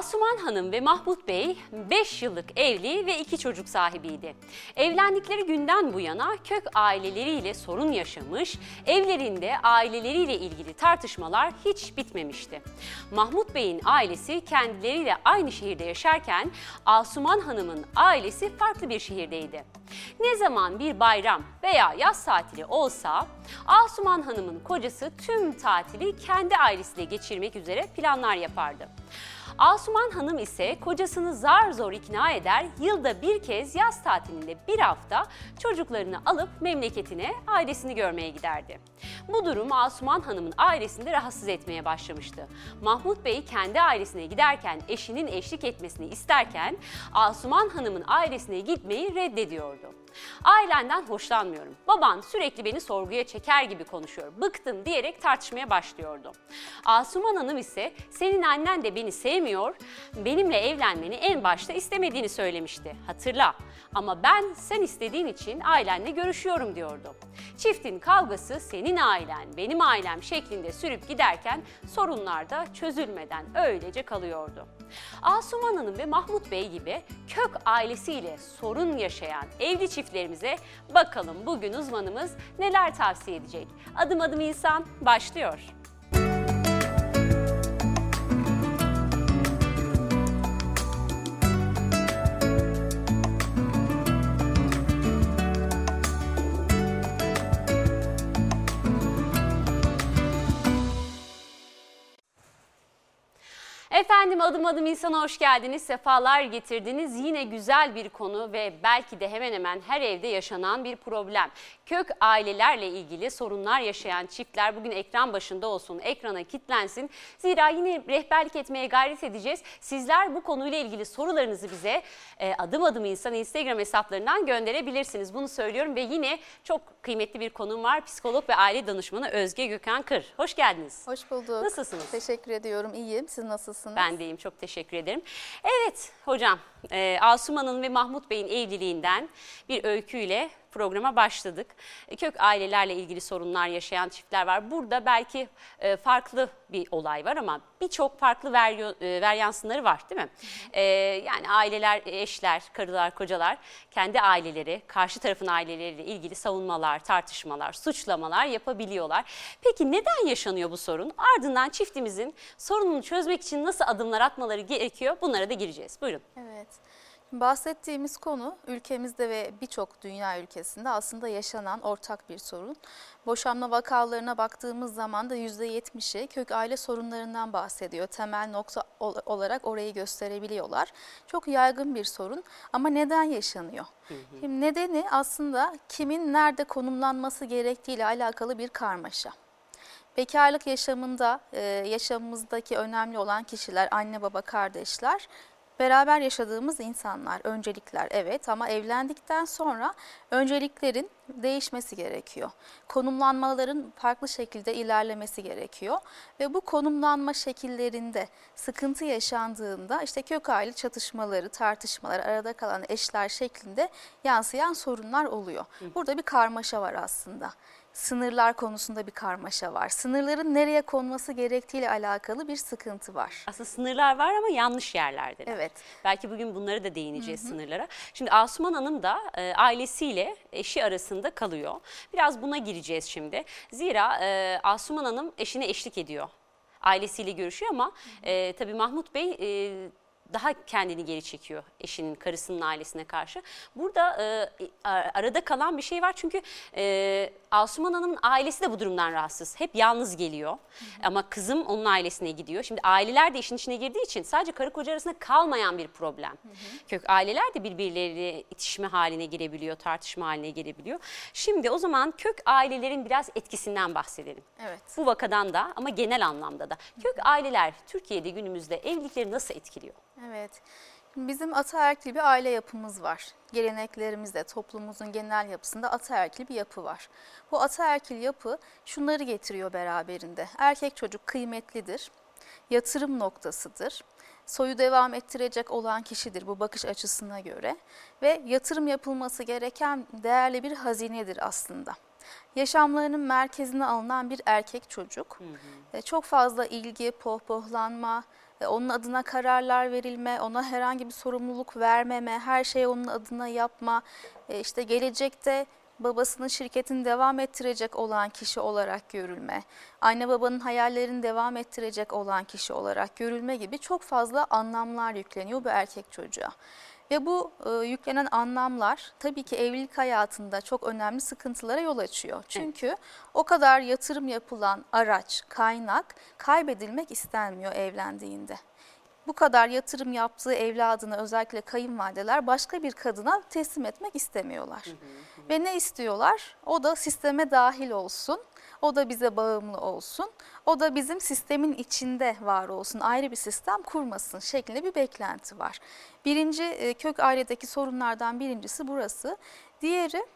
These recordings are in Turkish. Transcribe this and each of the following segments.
Asuman Hanım ve Mahmut Bey 5 yıllık evli ve 2 çocuk sahibiydi. Evlendikleri günden bu yana kök aileleriyle sorun yaşamış, evlerinde aileleriyle ilgili tartışmalar hiç bitmemişti. Mahmut Bey'in ailesi kendileriyle aynı şehirde yaşarken Asuman Hanım'ın ailesi farklı bir şehirdeydi. Ne zaman bir bayram veya yaz tatili olsa Asuman Hanım'ın kocası tüm tatili kendi ailesiyle geçirmek üzere planlar yapardı. Asuman Hanım ise kocasını zar zor ikna eder, yılda bir kez yaz tatilinde bir hafta çocuklarını alıp memleketine ailesini görmeye giderdi. Bu durum Asuman Hanım'ın ailesini de rahatsız etmeye başlamıştı. Mahmut Bey kendi ailesine giderken eşinin eşlik etmesini isterken Asuman Hanım'ın ailesine gitmeyi reddediyordu. Ailenden hoşlanmıyorum. Baban sürekli beni sorguya çeker gibi konuşuyor. Bıktım diyerek tartışmaya başlıyordu. Asuman Hanım ise senin annen de beni sevmiyor, benimle evlenmeni en başta istemediğini söylemişti. Hatırla ama ben sen istediğin için ailenle görüşüyorum diyordu. Çiftin kavgası senin ailen, benim ailem şeklinde sürüp giderken sorunlar da çözülmeden öylece kalıyordu. Asuman Hanım ve Mahmut Bey gibi kök ailesiyle sorun yaşayan evli çiftlerimize bakalım bugün uzmanımız neler tavsiye edecek. Adım adım insan başlıyor. Efendim adım adım insana hoş geldiniz, sefalar getirdiniz. Yine güzel bir konu ve belki de hemen hemen her evde yaşanan bir problem. Kök ailelerle ilgili sorunlar yaşayan çiftler bugün ekran başında olsun, ekrana kitlensin. Zira yine rehberlik etmeye gayret edeceğiz. Sizler bu konuyla ilgili sorularınızı bize e, adım adım insan Instagram hesaplarından gönderebilirsiniz. Bunu söylüyorum ve yine çok kıymetli bir konum var. Psikolog ve aile danışmanı Özge Gökhan Kır. Hoş geldiniz. Hoş bulduk. Nasılsınız? Teşekkür ediyorum. İyiyim. Siz nasılsınız? Ben deyim. Çok teşekkür ederim. Evet hocam, e, Asuman'ın ve Mahmut Bey'in evliliğinden bir öyküyle programa başladık. E, kök ailelerle ilgili sorunlar yaşayan çiftler var. Burada belki e, farklı bir olay var ama birçok farklı veryo, e, varyansınları var değil mi? E, yani aileler, eşler, karılar, kocalar kendi aileleri, karşı tarafın aileleriyle ilgili savunmalar, tartışmalar, suçlamalar yapabiliyorlar. Peki neden yaşanıyor bu sorun? Ardından çiftimizin sorununu çözmek için nasıl adımlar atmaları gerekiyor? Bunlara da gireceğiz. Buyurun. Evet. Bahsettiğimiz konu ülkemizde ve birçok dünya ülkesinde aslında yaşanan ortak bir sorun. Boşanma vakalarına baktığımız zaman da %70'i kök aile sorunlarından bahsediyor. Temel nokta olarak orayı gösterebiliyorlar. Çok yaygın bir sorun ama neden yaşanıyor? Şimdi nedeni aslında kimin nerede konumlanması gerektiğiyle alakalı bir karmaşa. Bekarlık yaşamında, yaşamımızdaki önemli olan kişiler, anne baba, kardeşler beraber yaşadığımız insanlar, öncelikler evet ama evlendikten sonra önceliklerin değişmesi gerekiyor. Konumlanmaların farklı şekilde ilerlemesi gerekiyor ve bu konumlanma şekillerinde sıkıntı yaşandığında işte kök aile çatışmaları, tartışmalar, arada kalan eşler şeklinde yansıyan sorunlar oluyor. Burada bir karmaşa var aslında sınırlar konusunda bir karmaşa var. Sınırların nereye konması gerektiğiyle alakalı bir sıkıntı var. Aslında sınırlar var ama yanlış yerlerde. Evet. Belki bugün bunları da değineceğiz Hı -hı. sınırlara. Şimdi Asuman Hanım da e, ailesiyle eşi arasında kalıyor. Biraz buna gireceğiz şimdi. Zira e, Asuman Hanım eşine eşlik ediyor ailesiyle görüşüyor ama e, tabii Mahmut Bey e, daha kendini geri çekiyor eşinin, karısının ailesine karşı. Burada e, arada kalan bir şey var çünkü e, Asuman Hanım'ın ailesi de bu durumdan rahatsız. Hep yalnız geliyor hı hı. ama kızım onun ailesine gidiyor. Şimdi aileler de işin içine girdiği için sadece karı koca arasında kalmayan bir problem. Hı hı. Kök aileler de birbirleriyle itişme haline girebiliyor, tartışma haline gelebiliyor. Şimdi o zaman kök ailelerin biraz etkisinden bahsedelim. Evet. Bu vakadan da ama genel anlamda da. Kök aileler Türkiye'de günümüzde evlilikleri nasıl etkiliyor? Evet. Bizim ataerkil bir aile yapımız var. Geleneklerimizde, toplumumuzun genel yapısında ataerkil bir yapı var. Bu ataerkil yapı şunları getiriyor beraberinde. Erkek çocuk kıymetlidir, yatırım noktasıdır, soyu devam ettirecek olan kişidir bu bakış açısına göre ve yatırım yapılması gereken değerli bir hazinedir aslında. Yaşamlarının merkezine alınan bir erkek çocuk. Hı hı. Çok fazla ilgi, pohpohlanma, e, onun adına kararlar verilme, ona herhangi bir sorumluluk vermeme, her şeyi onun adına yapma, e, işte gelecekte babasının şirketini devam ettirecek olan kişi olarak görülme, anne babanın hayallerini devam ettirecek olan kişi olarak görülme gibi çok fazla anlamlar yükleniyor bu erkek çocuğa. Ve bu e, yüklenen anlamlar tabii ki evlilik hayatında çok önemli sıkıntılara yol açıyor. Çünkü o kadar yatırım yapılan araç, kaynak kaybedilmek istenmiyor evlendiğinde. Bu kadar yatırım yaptığı evladını özellikle kayınvalideler başka bir kadına teslim etmek istemiyorlar. Ve ne istiyorlar? O da sisteme dahil olsun. O da bize bağımlı olsun. O da bizim sistemin içinde var olsun. Ayrı bir sistem kurmasın şeklinde bir beklenti var. Birinci e, kök ailedeki sorunlardan birincisi burası. Diğeri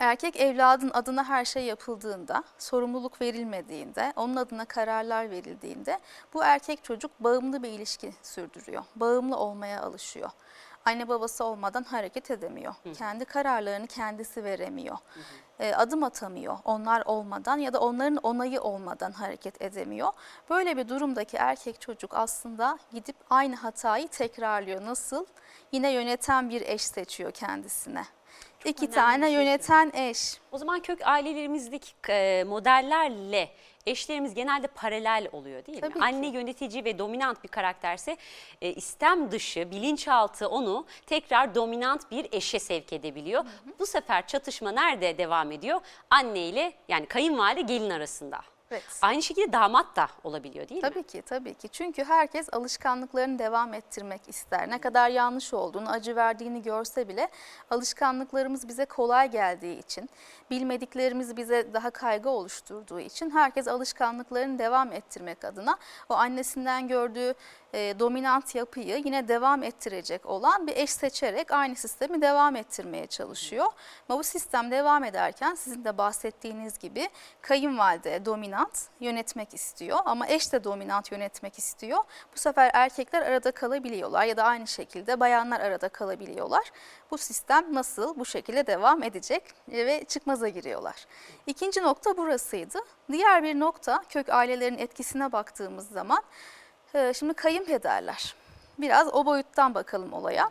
erkek evladın adına her şey yapıldığında, sorumluluk verilmediğinde, onun adına kararlar verildiğinde bu erkek çocuk bağımlı bir ilişki sürdürüyor. Bağımlı olmaya alışıyor. Anne babası olmadan hareket edemiyor. Kendi kararlarını kendisi veremiyor. E, adım atamıyor onlar olmadan ya da onların onayı olmadan hareket edemiyor. Böyle bir durumdaki erkek çocuk aslında gidip aynı hatayı tekrarlıyor. Nasıl? Yine yöneten bir eş seçiyor kendisine. İki önemli tane şey yöneten eş. O zaman kök ailelerimizdeki e, modellerle eşlerimiz genelde paralel oluyor değil Tabii mi? ki. Anne yönetici ve dominant bir karakterse e, istem dışı, bilinçaltı onu tekrar dominant bir eşe sevk edebiliyor. Bu sefer çatışma nerede devam ediyor? Anne ile yani kayınvalide gelin arasında. Evet. Aynı şekilde damat da olabiliyor değil mi? Tabii ki tabii ki. Çünkü herkes alışkanlıklarını devam ettirmek ister. Ne kadar yanlış olduğunu, acı verdiğini görse bile alışkanlıklarımız bize kolay geldiği için, bilmediklerimiz bize daha kaygı oluşturduğu için herkes alışkanlıklarını devam ettirmek adına o annesinden gördüğü e, dominant yapıyı yine devam ettirecek olan bir eş seçerek aynı sistemi devam ettirmeye çalışıyor. Ama bu sistem devam ederken sizin de bahsettiğiniz gibi kayınvalide dominant yönetmek istiyor ama eş de dominant yönetmek istiyor. Bu sefer erkekler arada kalabiliyorlar ya da aynı şekilde bayanlar arada kalabiliyorlar. Bu sistem nasıl bu şekilde devam edecek ve çıkmaza giriyorlar. İkinci nokta burasıydı. Diğer bir nokta kök ailelerin etkisine baktığımız zaman Şimdi kayınpederler. Biraz o boyuttan bakalım olaya.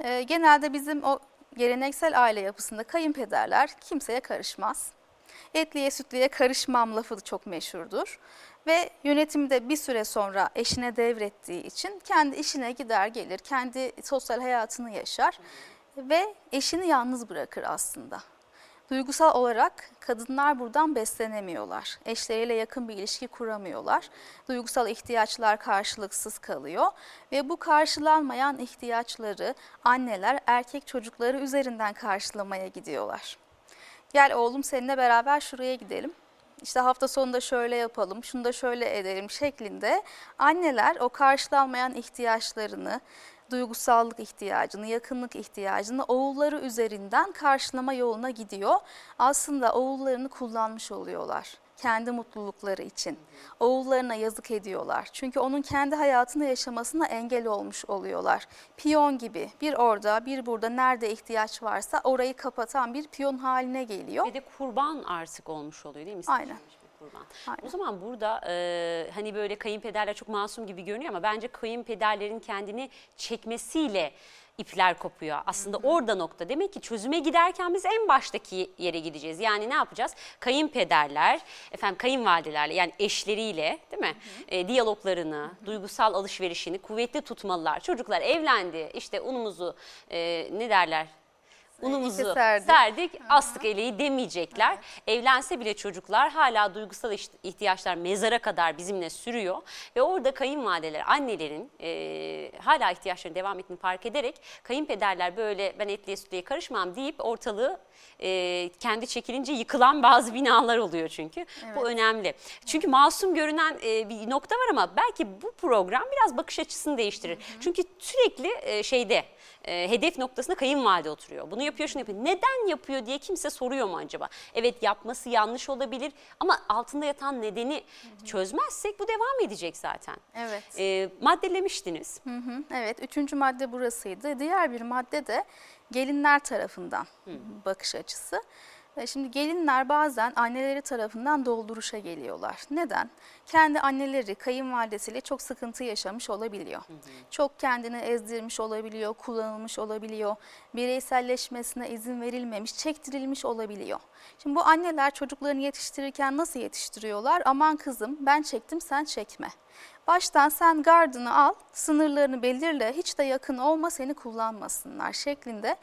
Ee, Genelde bizim o geleneksel aile yapısında kayınpederler kimseye karışmaz. Etliye sütliye karışmam lafı çok meşhurdur. Ve yönetimde bir süre sonra eşine devrettiği için kendi işine gider gelir, kendi sosyal hayatını yaşar ve eşini yalnız bırakır aslında. Duygusal olarak kadınlar buradan beslenemiyorlar. Eşleriyle yakın bir ilişki kuramıyorlar. Duygusal ihtiyaçlar karşılıksız kalıyor ve bu karşılanmayan ihtiyaçları anneler erkek çocukları üzerinden karşılamaya gidiyorlar. Gel oğlum seninle beraber şuraya gidelim. İşte hafta sonunda şöyle yapalım, şunu da şöyle edelim şeklinde anneler o karşılanmayan ihtiyaçlarını, duygusallık ihtiyacını, yakınlık ihtiyacını oğulları üzerinden karşılama yoluna gidiyor. Aslında oğullarını kullanmış oluyorlar kendi mutlulukları için. Oğullarına yazık ediyorlar. Çünkü onun kendi hayatını yaşamasına engel olmuş oluyorlar. Piyon gibi bir orada bir burada nerede ihtiyaç varsa orayı kapatan bir piyon haline geliyor. Ve de kurban artık olmuş oluyor değil mi? Aynen. Kurban. Aynen. O zaman burada e, hani böyle kayınpederler çok masum gibi görünüyor ama bence kayınpederlerin kendini çekmesiyle ipler kopuyor. Aslında orada nokta. Demek ki çözüme giderken biz en baştaki yere gideceğiz. Yani ne yapacağız? Kayınpederler, efendim kayınvalidelerle yani eşleriyle değil mi? E, diyaloglarını, duygusal alışverişini kuvvetli tutmalılar. Çocuklar evlendi. işte unumuzu e, ne derler? Unumuzu İpi serdik. serdik, astık eleği demeyecekler. Evlense bile çocuklar hala duygusal ihtiyaçlar mezara kadar bizimle sürüyor. Ve orada kayınvalideler, annelerin e, hala ihtiyaçlarının devam ettiğini fark ederek kayınpederler böyle ben etliye sütlüye karışmam deyip ortalığı e, kendi çekilince yıkılan bazı binalar oluyor çünkü. Bu önemli. Çünkü masum görünen e, bir nokta var ama belki bu program biraz bakış açısını değiştirir. Çünkü sürekli e, şeyde e, hedef noktasında kayınvalide oturuyor. Bunu yapıyor şunu yapıyor. Neden yapıyor diye kimse soruyor mu acaba? Evet yapması yanlış olabilir ama altında yatan nedeni çözmezsek bu devam edecek zaten. Evet. E, maddelemiştiniz. Hı hı, evet, üçüncü madde burasıydı. Diğer bir madde de gelinler tarafından bakış açısı. E, Şimdi gelinler bazen anneleri tarafından dolduruşa geliyorlar. Neden? Kendi anneleri kayınvalidesiyle çok sıkıntı yaşamış olabiliyor. Çok kendini ezdirmiş olabiliyor, kullanılmış olabiliyor. Bireyselleşmesine izin verilmemiş, çektirilmiş olabiliyor. Şimdi bu anneler çocuklarını yetiştirirken nasıl yetiştiriyorlar? Aman kızım ben çektim sen çekme. Baştan sen gardını al, sınırlarını belirle, hiç de yakın olma seni kullanmasınlar şeklinde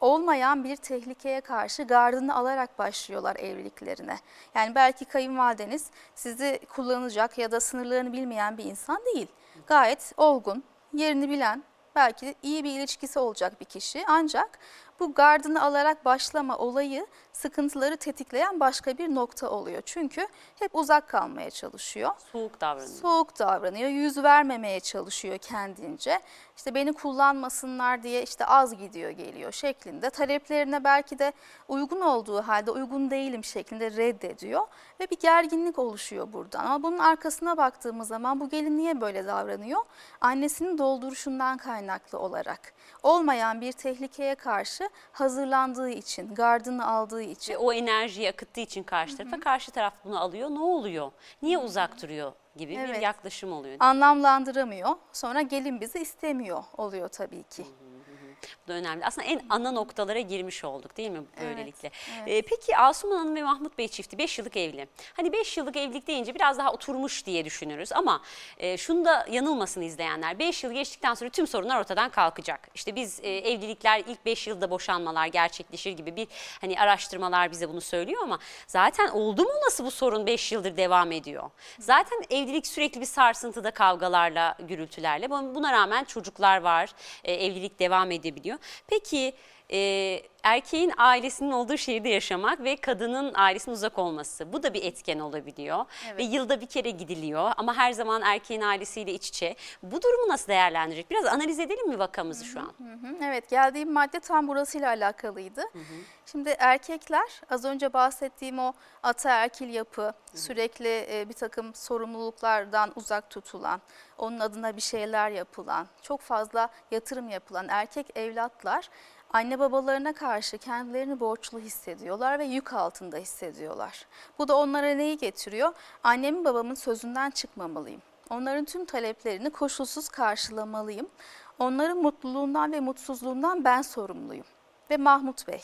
olmayan bir tehlikeye karşı gardını alarak başlıyorlar evliliklerine. Yani belki kayınvalideniz sizi kullanacak ya da sınırlarını bilmeyen bir insan değil. Gayet olgun, yerini bilen, belki iyi bir ilişkisi olacak bir kişi. Ancak bu gardını alarak başlama olayı sıkıntıları tetikleyen başka bir nokta oluyor. Çünkü hep uzak kalmaya çalışıyor Soğuk davranıyor. soğuk davranıyor, yüz vermemeye çalışıyor kendince. İşte beni kullanmasınlar diye işte az gidiyor geliyor şeklinde. Taleplerine belki de uygun olduğu halde uygun değilim şeklinde reddediyor. Ve bir gerginlik oluşuyor buradan. Ama bunun arkasına baktığımız zaman bu gelin niye böyle davranıyor? Annesinin dolduruşundan kaynaklı olarak. Olmayan bir tehlikeye karşı hazırlandığı için, gardını aldığı için. Ve o enerjiyi akıttığı için karşı tarafa karşı taraf bunu alıyor. Ne oluyor? Niye uzak duruyor gibi bir Evet. yaklaşım oluyor. Anlamlandıramıyor. Sonra gelin bizi istemiyor oluyor tabii ki. Bu da önemli. Aslında en ana noktalara girmiş olduk değil mi Evet, böylelikle? evet. Ee, peki Asuman Hanım ve Mahmut Bey çifti 5 yıllık evli. Hani 5 yıllık evlilik deyince biraz daha oturmuş diye düşünürüz ama e, şunu da yanılmasın izleyenler. 5 yıl geçtikten sonra tüm sorunlar ortadan kalkacak. İşte biz e, evlilikler ilk 5 yılda boşanmalar gerçekleşir gibi bir hani araştırmalar bize bunu söylüyor ama zaten oldu mu nasıl bu sorun 5 yıldır devam ediyor? Zaten evlilik sürekli bir sarsıntıda kavgalarla, gürültülerle. Bu- Buna rağmen çocuklar var, e, evlilik devam edebiliyor. Peki e, erkeğin ailesinin olduğu şehirde yaşamak ve kadının ailesinin uzak olması bu da bir etken olabiliyor. Evet. Ve yılda bir kere gidiliyor ama her zaman erkeğin ailesiyle iç içe. Bu durumu nasıl değerlendirecek? Biraz analiz edelim mi vakamızı şu an? Hı hı, Evet geldiğim madde tam burasıyla alakalıydı. Şimdi erkekler az önce bahsettiğim o ataerkil yapı, sürekli e, bir takım sorumluluklardan uzak tutulan, onun adına bir şeyler yapılan, çok fazla yatırım yapılan erkek evlatlar anne babalarına karşı kendilerini borçlu hissediyorlar ve yük altında hissediyorlar. Bu da onlara neyi getiriyor? Annemin babamın sözünden çıkmamalıyım. Onların tüm taleplerini koşulsuz karşılamalıyım. Onların mutluluğundan ve mutsuzluğundan ben sorumluyum. Ve Mahmut Bey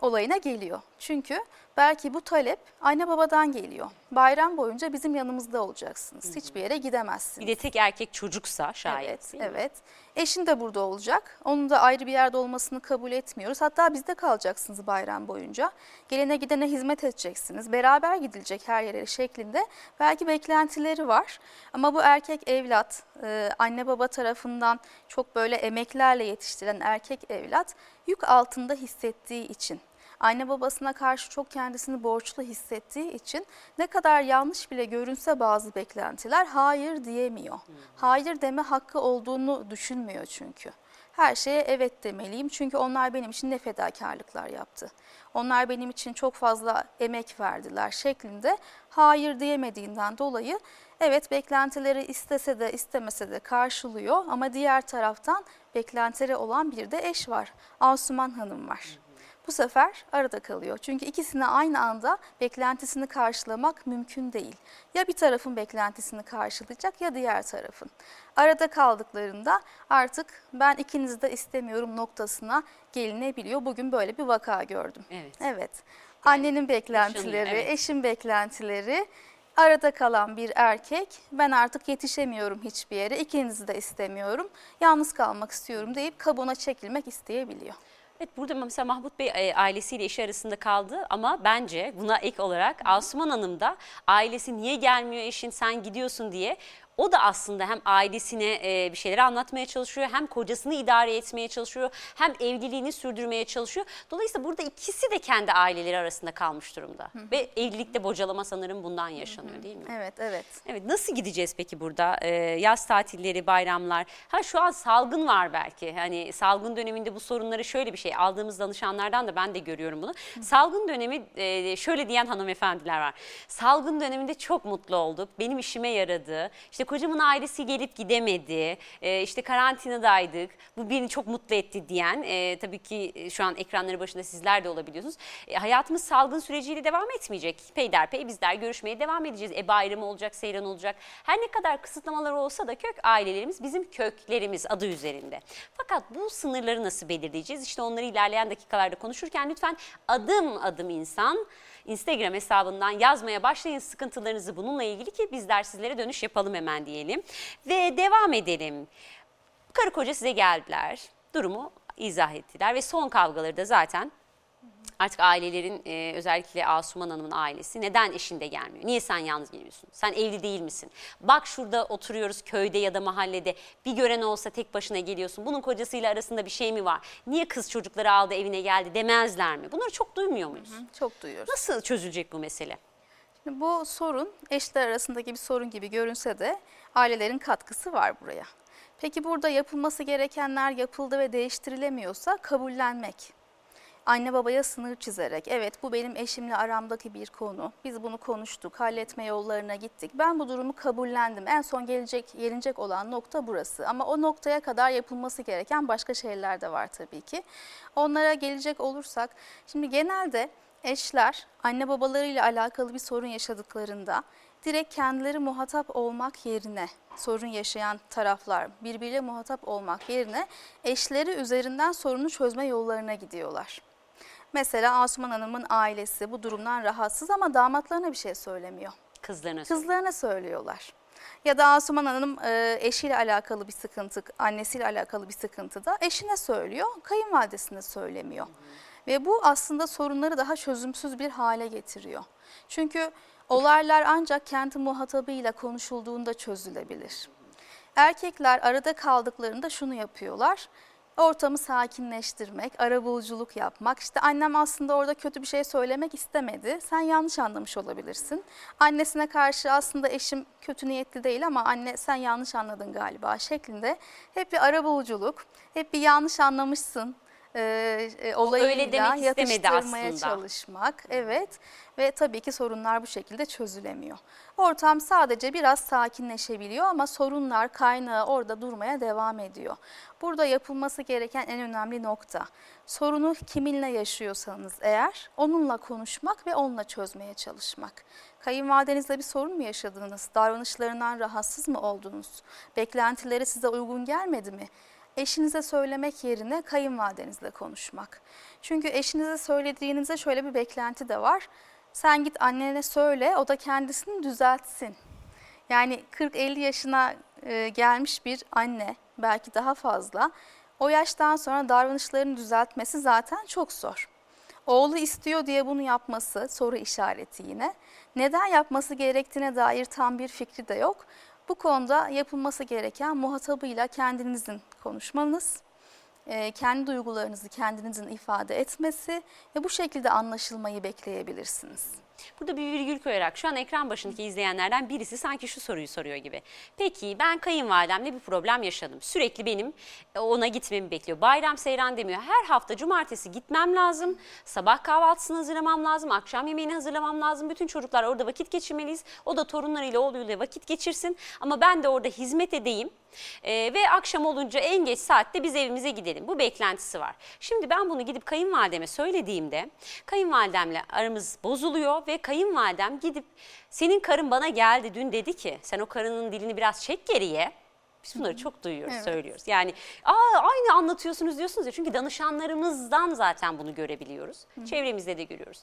olayına geliyor. Çünkü belki bu talep anne babadan geliyor. Bayram boyunca bizim yanımızda olacaksınız. Hiçbir yere gidemezsiniz. Bir de tek erkek çocuksa şayet. Evet, evet. Eşin de burada olacak. Onun da ayrı bir yerde olmasını kabul etmiyoruz. Hatta bizde kalacaksınız bayram boyunca. Gelene gidene hizmet edeceksiniz. Beraber gidilecek her yere şeklinde. Belki beklentileri var. Ama bu erkek evlat, e, anne baba tarafından çok böyle emeklerle yetiştirilen erkek evlat yük altında hissettiği için anne babasına karşı çok kendisini borçlu hissettiği için ne kadar yanlış bile görünse bazı beklentiler hayır diyemiyor. Hayır deme hakkı olduğunu düşünmüyor çünkü. Her şeye evet demeliyim çünkü onlar benim için ne fedakarlıklar yaptı. Onlar benim için çok fazla emek verdiler şeklinde hayır diyemediğinden dolayı evet beklentileri istese de istemese de karşılıyor ama diğer taraftan beklentileri olan bir de eş var. Asuman Hanım var bu sefer arada kalıyor. Çünkü ikisini aynı anda beklentisini karşılamak mümkün değil. Ya bir tarafın beklentisini karşılayacak ya diğer tarafın. Arada kaldıklarında artık ben ikinizi de istemiyorum noktasına gelinebiliyor. Bugün böyle bir vaka gördüm. Evet. Evet. Annenin beklentileri, evet. eşin beklentileri, arada kalan bir erkek ben artık yetişemiyorum hiçbir yere, ikinizi de istemiyorum, yalnız kalmak istiyorum deyip kabuğuna çekilmek isteyebiliyor. Evet burada mesela Mahmut Bey e, ailesiyle eşi arasında kaldı ama bence buna ek olarak Asuman Hanım da ailesi niye gelmiyor eşin sen gidiyorsun diye o da aslında hem ailesine e, bir şeyleri anlatmaya çalışıyor hem kocasını idare etmeye çalışıyor hem evliliğini sürdürmeye çalışıyor. Dolayısıyla burada ikisi de kendi aileleri arasında kalmış durumda. Ve evlilikte bocalama sanırım bundan yaşanıyor değil mi? Evet, evet. Evet nasıl gideceğiz peki burada? Ee, yaz tatilleri bayramlar. Ha şu an salgın var belki. Hani salgın döneminde bu sorunları şöyle bir şey aldığımız danışanlardan da ben de görüyorum bunu. Salgın dönemi e, şöyle diyen hanımefendiler var. Salgın döneminde çok mutlu olduk. Benim işime yaradı. İşte kocamın ailesi gelip gidemedi, e, işte karantinadaydık, bu beni çok mutlu etti diyen, e, tabii ki e, şu an ekranları başında sizler de olabiliyorsunuz. E, hayatımız salgın süreciyle devam etmeyecek. Peyderpey bizler görüşmeye devam edeceğiz. E bayramı olacak, seyran olacak. Her ne kadar kısıtlamalar olsa da kök ailelerimiz bizim köklerimiz adı üzerinde. Fakat bu sınırları nasıl belirleyeceğiz? İşte onları ilerleyen dakikalarda konuşurken lütfen adım adım insan Instagram hesabından yazmaya başlayın sıkıntılarınızı bununla ilgili ki bizler sizlere dönüş yapalım hemen diyelim. Ve devam edelim. Karı koca size geldiler. Durumu izah ettiler ve son kavgaları da zaten artık ailelerin e, özellikle Asuman Hanım'ın ailesi neden eşinde gelmiyor? Niye sen yalnız geliyorsun? Sen evli değil misin? Bak şurada oturuyoruz köyde ya da mahallede bir gören olsa tek başına geliyorsun. Bunun kocasıyla arasında bir şey mi var? Niye kız çocukları aldı evine geldi demezler mi? Bunları çok duymuyor muyuz? Çok duyuyoruz. Nasıl çözülecek bu mesele? Şimdi bu sorun eşler arasındaki bir sorun gibi görünse de ailelerin katkısı var buraya. Peki burada yapılması gerekenler yapıldı ve değiştirilemiyorsa kabullenmek. Anne babaya sınır çizerek, evet bu benim eşimle aramdaki bir konu. Biz bunu konuştuk, halletme yollarına gittik. Ben bu durumu kabullendim. En son gelecek, gelinecek olan nokta burası. Ama o noktaya kadar yapılması gereken başka şeyler de var tabii ki. Onlara gelecek olursak, şimdi genelde eşler anne babalarıyla alakalı bir sorun yaşadıklarında direkt kendileri muhatap olmak yerine sorun yaşayan taraflar birbiriyle muhatap olmak yerine eşleri üzerinden sorunu çözme yollarına gidiyorlar. Mesela Asuman Hanım'ın ailesi bu durumdan rahatsız ama damatlarına bir şey söylemiyor. Kızlarına. Kızlarına söylüyorlar. Ya da Asuman Hanım e, eşiyle alakalı bir sıkıntı, annesiyle alakalı bir sıkıntı da eşine söylüyor, kayınvalidesine söylemiyor. Ve bu aslında sorunları daha çözümsüz bir hale getiriyor. Çünkü olaylar ancak kendi muhatabıyla konuşulduğunda çözülebilir. Erkekler arada kaldıklarında şunu yapıyorlar. Ortamı sakinleştirmek, arabuluculuk yapmak. İşte annem aslında orada kötü bir şey söylemek istemedi. Sen yanlış anlamış olabilirsin. Annesine karşı aslında eşim kötü niyetli değil ama anne sen yanlış anladın galiba şeklinde. Hep bir arabuluculuk, hep bir yanlış anlamışsın e, e, olayıyla demek istemedi yatıştırmaya aslında. çalışmak. Evet ve tabii ki sorunlar bu şekilde çözülemiyor. Ortam sadece biraz sakinleşebiliyor ama sorunlar kaynağı orada durmaya devam ediyor. Burada yapılması gereken en önemli nokta sorunu kiminle yaşıyorsanız eğer onunla konuşmak ve onunla çözmeye çalışmak. Kayınvalidenizle bir sorun mu yaşadınız? Davranışlarından rahatsız mı oldunuz? Beklentileri size uygun gelmedi mi? Eşinize söylemek yerine kayınvalidenizle konuşmak. Çünkü eşinize söylediğinizde şöyle bir beklenti de var. Sen git annene söyle, o da kendisini düzeltsin. Yani 40-50 yaşına e, gelmiş bir anne, belki daha fazla. O yaştan sonra davranışlarını düzeltmesi zaten çok zor. Oğlu istiyor diye bunu yapması soru işareti yine. Neden yapması gerektiğine dair tam bir fikri de yok. Bu konuda yapılması gereken muhatabıyla kendinizin konuşmanız, e, kendi duygularınızı kendinizin ifade etmesi ve bu şekilde anlaşılmayı bekleyebilirsiniz. Burada bir virgül koyarak şu an ekran başındaki izleyenlerden birisi sanki şu soruyu soruyor gibi. Peki ben kayınvalidemle bir problem yaşadım. Sürekli benim e, ona gitmemi bekliyor. Bayram seyran demiyor. Her hafta cumartesi gitmem lazım. Sabah kahvaltısını hazırlamam lazım. Akşam yemeğini hazırlamam lazım. Bütün çocuklar orada vakit geçirmeliyiz. O da torunlarıyla oğluyla vakit geçirsin. Ama ben de orada hizmet edeyim. Ee, ve akşam olunca en geç saatte biz evimize gidelim. Bu beklentisi var. Şimdi ben bunu gidip kayınvalideme söylediğimde kayınvalidemle aramız bozuluyor ve kayınvalidem gidip senin karın bana geldi dün dedi ki sen o karının dilini biraz çek geriye. Biz bunları çok duyuyoruz, Evet. söylüyoruz. Yani Aa, aynı anlatıyorsunuz diyorsunuz ya çünkü danışanlarımızdan zaten bunu görebiliyoruz. Çevremizde de görüyoruz.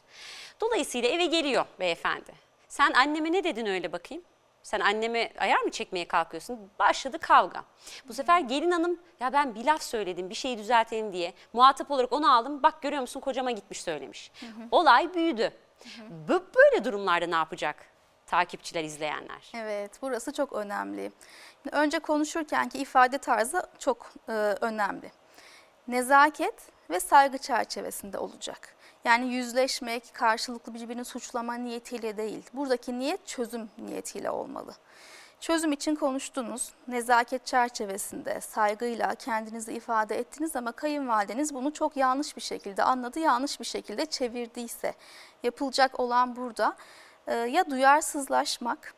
Dolayısıyla eve geliyor beyefendi. Sen anneme ne dedin öyle bakayım? Sen anneme ayar mı çekmeye kalkıyorsun? Başladı kavga. Bu sefer gelin hanım ya ben bir laf söyledim bir şeyi düzeltelim diye. Muhatap olarak onu aldım. Bak görüyor musun kocama gitmiş söylemiş. Olay büyüdü. Bu- Böyle durumlarda ne yapacak takipçiler, izleyenler? Evet, burası çok önemli. Önce konuşurkenki ifade tarzı çok e, önemli. Nezaket ve saygı çerçevesinde olacak. Yani yüzleşmek, karşılıklı birbirini suçlama niyetiyle değil. Buradaki niyet çözüm niyetiyle olmalı. Çözüm için konuştunuz, nezaket çerçevesinde, saygıyla kendinizi ifade ettiniz ama kayınvalideniz bunu çok yanlış bir şekilde anladı, yanlış bir şekilde çevirdiyse yapılacak olan burada e, ya duyarsızlaşmak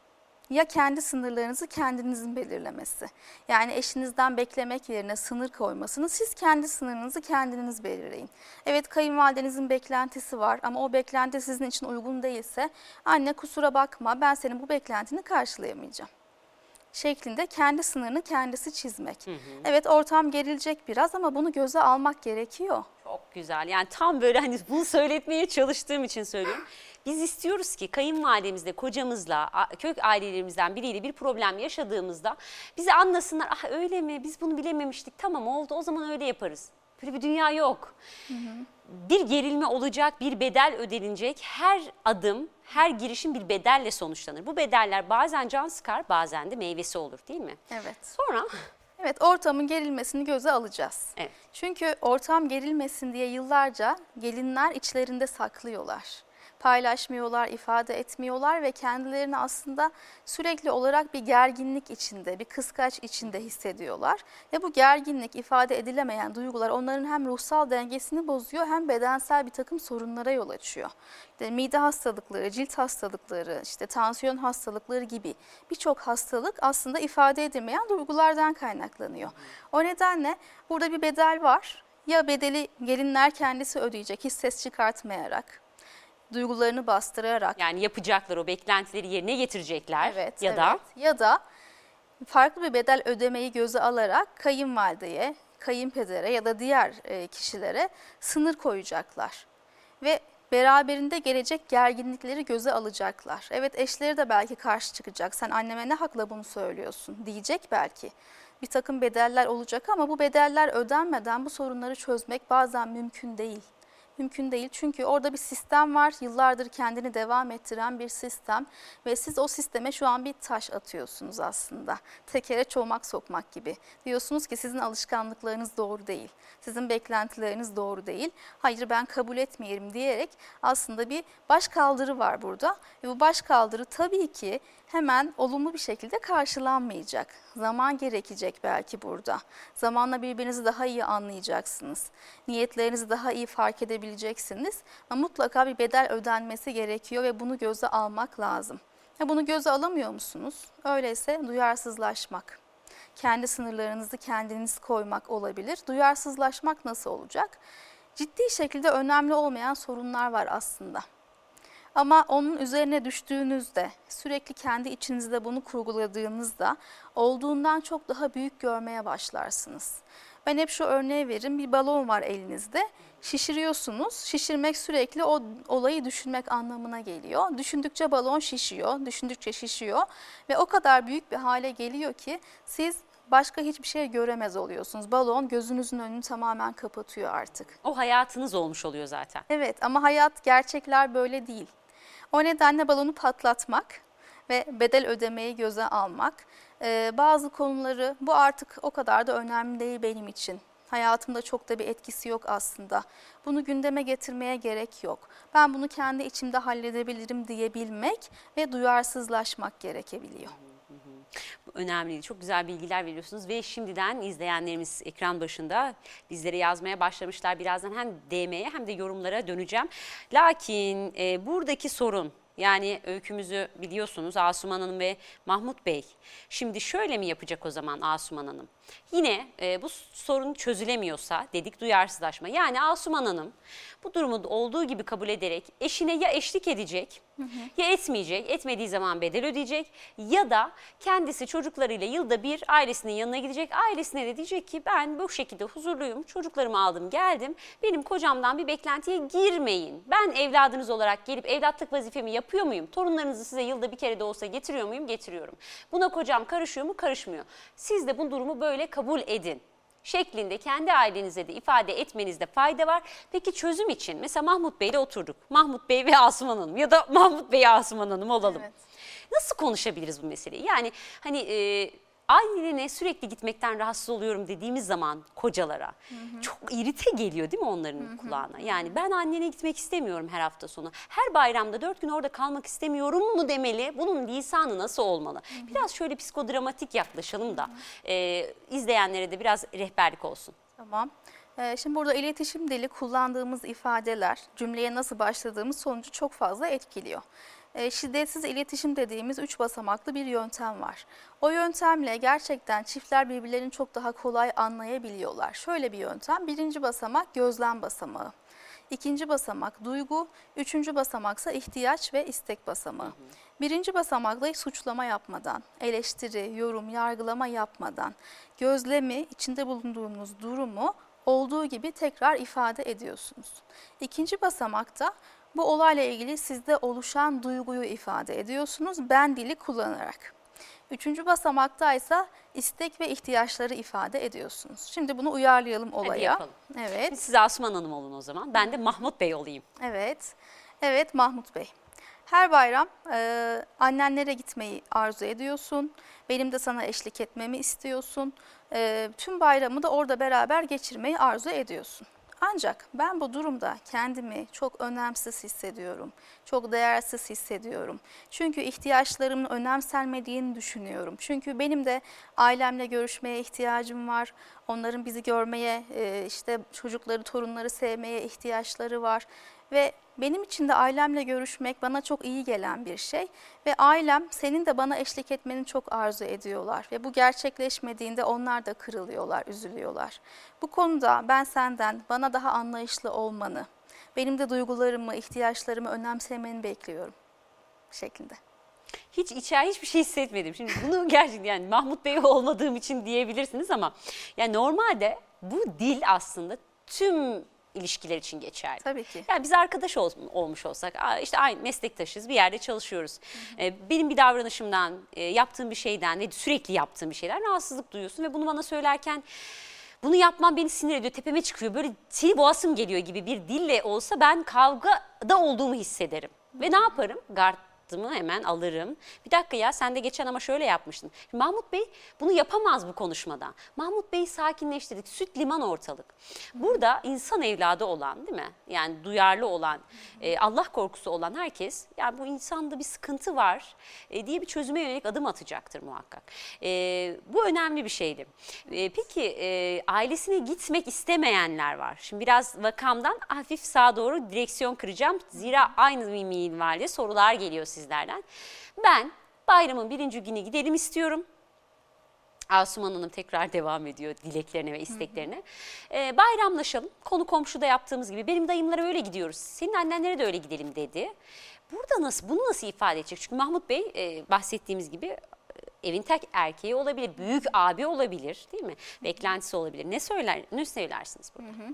ya kendi sınırlarınızı kendinizin belirlemesi. Yani eşinizden beklemek yerine sınır koymasını siz kendi sınırınızı kendiniz belirleyin. Evet kayınvalidenizin beklentisi var ama o beklenti sizin için uygun değilse anne kusura bakma ben senin bu beklentini karşılayamayacağım şeklinde kendi sınırını kendisi çizmek. Evet ortam gerilecek biraz ama bunu göze almak gerekiyor. Çok güzel. Yani tam böyle hani bunu söyletmeye çalıştığım için söylüyorum. Biz istiyoruz ki kayınvalidemizle, kocamızla, kök ailelerimizden biriyle bir problem yaşadığımızda bizi anlasınlar. Ah öyle mi? Biz bunu bilememiştik. Tamam oldu o zaman öyle yaparız. Böyle bir dünya yok. Bir gerilme olacak, bir bedel ödenecek. Her adım, her girişim bir bedelle sonuçlanır. Bu bedeller bazen can sıkar, bazen de meyvesi olur değil mi? Evet. Sonra Evet ortamın gerilmesini göze alacağız. Evet. Çünkü ortam gerilmesin diye yıllarca gelinler içlerinde saklıyorlar. Paylaşmıyorlar, ifade etmiyorlar ve kendilerini aslında sürekli olarak bir gerginlik içinde, bir kıskaç içinde hissediyorlar. Ve bu gerginlik, ifade edilemeyen duygular onların hem ruhsal dengesini bozuyor hem bedensel bir takım sorunlara yol açıyor. İşte mide hastalıkları, cilt hastalıkları, işte tansiyon hastalıkları gibi birçok hastalık aslında ifade edilmeyen duygulardan kaynaklanıyor. O nedenle burada bir bedel var. Ya bedeli gelinler kendisi ödeyecek hiç ses çıkartmayarak, duygularını bastırarak yani yapacaklar o beklentileri yerine getirecekler Evet, ya evet. da ya da farklı bir bedel ödemeyi göze alarak kayınvalideye, kayınpedere ya da diğer e, kişilere sınır koyacaklar. Ve beraberinde gelecek gerginlikleri göze alacaklar. Evet eşleri de belki karşı çıkacak. Sen anneme ne hakla bunu söylüyorsun diyecek belki. Bir takım bedeller olacak ama bu bedeller ödenmeden bu sorunları çözmek bazen mümkün değil. Mümkün değil çünkü orada bir sistem var. Yıllardır kendini devam ettiren bir sistem ve siz o sisteme şu an bir taş atıyorsunuz aslında. Tekere çomak sokmak gibi. Diyorsunuz ki sizin alışkanlıklarınız doğru değil. Sizin beklentileriniz doğru değil. Hayır ben kabul etmeyelim diyerek aslında bir baş kaldırı var burada. Ve bu baş kaldırı tabii ki hemen olumlu bir şekilde karşılanmayacak. Zaman gerekecek belki burada. Zamanla birbirinizi daha iyi anlayacaksınız. Niyetlerinizi daha iyi fark edebileceksiniz. Ama mutlaka bir bedel ödenmesi gerekiyor ve bunu göze almak lazım. Ya bunu göze alamıyor musunuz? Öyleyse duyarsızlaşmak. Kendi sınırlarınızı kendiniz koymak olabilir. Duyarsızlaşmak nasıl olacak? Ciddi şekilde önemli olmayan sorunlar var aslında. Ama onun üzerine düştüğünüzde, sürekli kendi içinizde bunu kurguladığınızda olduğundan çok daha büyük görmeye başlarsınız. Ben hep şu örneği veririm. Bir balon var elinizde. Şişiriyorsunuz. Şişirmek sürekli o olayı düşünmek anlamına geliyor. Düşündükçe balon şişiyor, düşündükçe şişiyor ve o kadar büyük bir hale geliyor ki siz başka hiçbir şey göremez oluyorsunuz. Balon gözünüzün önünü tamamen kapatıyor artık. o hayatınız olmuş oluyor zaten. Evet ama hayat gerçekler böyle değil. O nedenle balonu patlatmak ve bedel ödemeyi göze almak. Ee, bazı konuları bu artık o kadar da önemli değil benim için. Hayatımda çok da bir etkisi yok aslında. Bunu gündeme getirmeye gerek yok. Ben bunu kendi içimde halledebilirim diyebilmek ve duyarsızlaşmak gerekebiliyor. Bu önemli. Çok güzel bilgiler veriyorsunuz ve şimdiden izleyenlerimiz ekran başında bizlere yazmaya başlamışlar. Birazdan hem DM'ye hem de yorumlara döneceğim. Lakin e, buradaki sorun yani öykümüzü biliyorsunuz Asuman Hanım ve Mahmut Bey. Şimdi şöyle mi yapacak o zaman Asuman Hanım? Yine e, bu sorun çözülemiyorsa dedik duyarsızlaşma. Yani Asuman Hanım bu durumu olduğu gibi kabul ederek eşine ya eşlik edecek ya etmeyecek. Etmediği zaman bedel ödeyecek ya da kendisi çocuklarıyla yılda bir ailesinin yanına gidecek. Ailesine de diyecek ki ben bu şekilde huzurluyum. Çocuklarımı aldım geldim. Benim kocamdan bir beklentiye girmeyin. Ben evladınız olarak gelip evlatlık vazifemi yapıyor muyum? Torunlarınızı size yılda bir kere de olsa getiriyor muyum? Getiriyorum. Buna kocam karışıyor mu? Karışmıyor. Siz de bu durumu böyle kabul edin şeklinde kendi ailenize de ifade etmenizde fayda var. Peki çözüm için mesela Mahmut Bey'le oturduk. Mahmut Bey ve Asuman Hanım ya da Mahmut Bey Asuman Hanım olalım. Evet. Nasıl konuşabiliriz bu meseleyi? Yani hani e, ailene sürekli gitmekten rahatsız oluyorum dediğimiz zaman kocalara çok irite geliyor değil mi onların kulağına? Yani ben annene gitmek istemiyorum her hafta sonu. Her bayramda dört gün orada kalmak istemiyorum mu demeli? Bunun lisanı nasıl olmalı? Biraz şöyle psikodramatik yaklaşalım da e, izleyenlere de biraz rehberlik olsun. Tamam. Şimdi burada iletişim dili kullandığımız ifadeler cümleye nasıl başladığımız sonucu çok fazla etkiliyor. E, şiddetsiz iletişim dediğimiz üç basamaklı bir yöntem var. O yöntemle gerçekten çiftler birbirlerini çok daha kolay anlayabiliyorlar. Şöyle bir yöntem. Birinci basamak gözlem basamağı. İkinci basamak duygu, üçüncü basamaksa ihtiyaç ve istek basamağı. Birinci basamakla suçlama yapmadan, eleştiri, yorum, yargılama yapmadan, gözlemi, içinde bulunduğunuz durumu olduğu gibi tekrar ifade ediyorsunuz. İkinci basamakta bu olayla ilgili sizde oluşan duyguyu ifade ediyorsunuz ben dili kullanarak. Üçüncü basamakta ise istek ve ihtiyaçları ifade ediyorsunuz. Şimdi bunu uyarlayalım olaya. yapalım. Evet. Siz Asuman Hanım olun o zaman. Ben de Mahmut Bey olayım. Evet, evet Mahmut Bey. Her bayram e, annenlere gitmeyi arzu ediyorsun. Benim de sana eşlik etmemi istiyorsun. E, tüm bayramı da orada beraber geçirmeyi arzu ediyorsun. Ancak ben bu durumda kendimi çok önemsiz hissediyorum. Çok değersiz hissediyorum. Çünkü ihtiyaçlarımın önemsenmediğini düşünüyorum. Çünkü benim de ailemle görüşmeye ihtiyacım var. Onların bizi görmeye, e, işte çocukları, torunları sevmeye ihtiyaçları var. Ve benim için de ailemle görüşmek bana çok iyi gelen bir şey. Ve ailem senin de bana eşlik etmeni çok arzu ediyorlar. Ve bu gerçekleşmediğinde onlar da kırılıyorlar, üzülüyorlar. Bu konuda ben senden bana daha anlayışlı olmanı, benim de duygularımı, ihtiyaçlarımı önemsemeni bekliyorum şeklinde. Hiç içer hiçbir şey hissetmedim. Şimdi bunu gerçekten yani Mahmut Bey olmadığım için diyebilirsiniz ama yani normalde bu dil aslında tüm ilişkiler için geçerli. Tabii ki. Yani biz arkadaş ol- olmuş olsak, işte aynı meslektaşız, bir yerde çalışıyoruz. Ee, benim bir davranışımdan, e, yaptığım bir şeyden ve sürekli yaptığım bir şeyden rahatsızlık duyuyorsun ve bunu bana söylerken bunu yapmam beni sinir ediyor, tepeme çıkıyor, böyle seni boğasım geliyor gibi bir dille olsa ben kavgada olduğumu hissederim. Ve ne yaparım? Gardımı hemen alırım. Bir dakika ya sen de geçen ama şöyle yapmıştın. Şimdi Mahmut Bey bunu yapamaz bu konuşmada. Mahmut Bey'i sakinleştirdik. Süt liman ortalık. Burada insan evladı olan değil mi? Yani duyarlı olan, e, Allah korkusu olan herkes ya bu insanda bir sıkıntı var e, diye bir çözüme yönelik adım atacaktır muhakkak. E, bu önemli bir şeydi. E, peki e, ailesine gitmek istemeyenler var. Şimdi biraz vakamdan hafif sağa doğru direksiyon kıracağım. Zira aynı minvalde sorular geliyor sizlerden. Ben bayramın birinci günü gidelim istiyorum. Asuman Hanım tekrar devam ediyor dileklerine ve isteklerine. Ee, bayramlaşalım. Konu komşuda yaptığımız gibi. Benim dayımlara öyle gidiyoruz. Senin annenlere de öyle gidelim dedi. Burada nasıl, bunu nasıl ifade edecek? Çünkü Mahmut Bey e, bahsettiğimiz gibi e, evin tek erkeği olabilir, büyük abi olabilir değil mi? Beklentisi olabilir. Ne söyler, ne söylersiniz burada?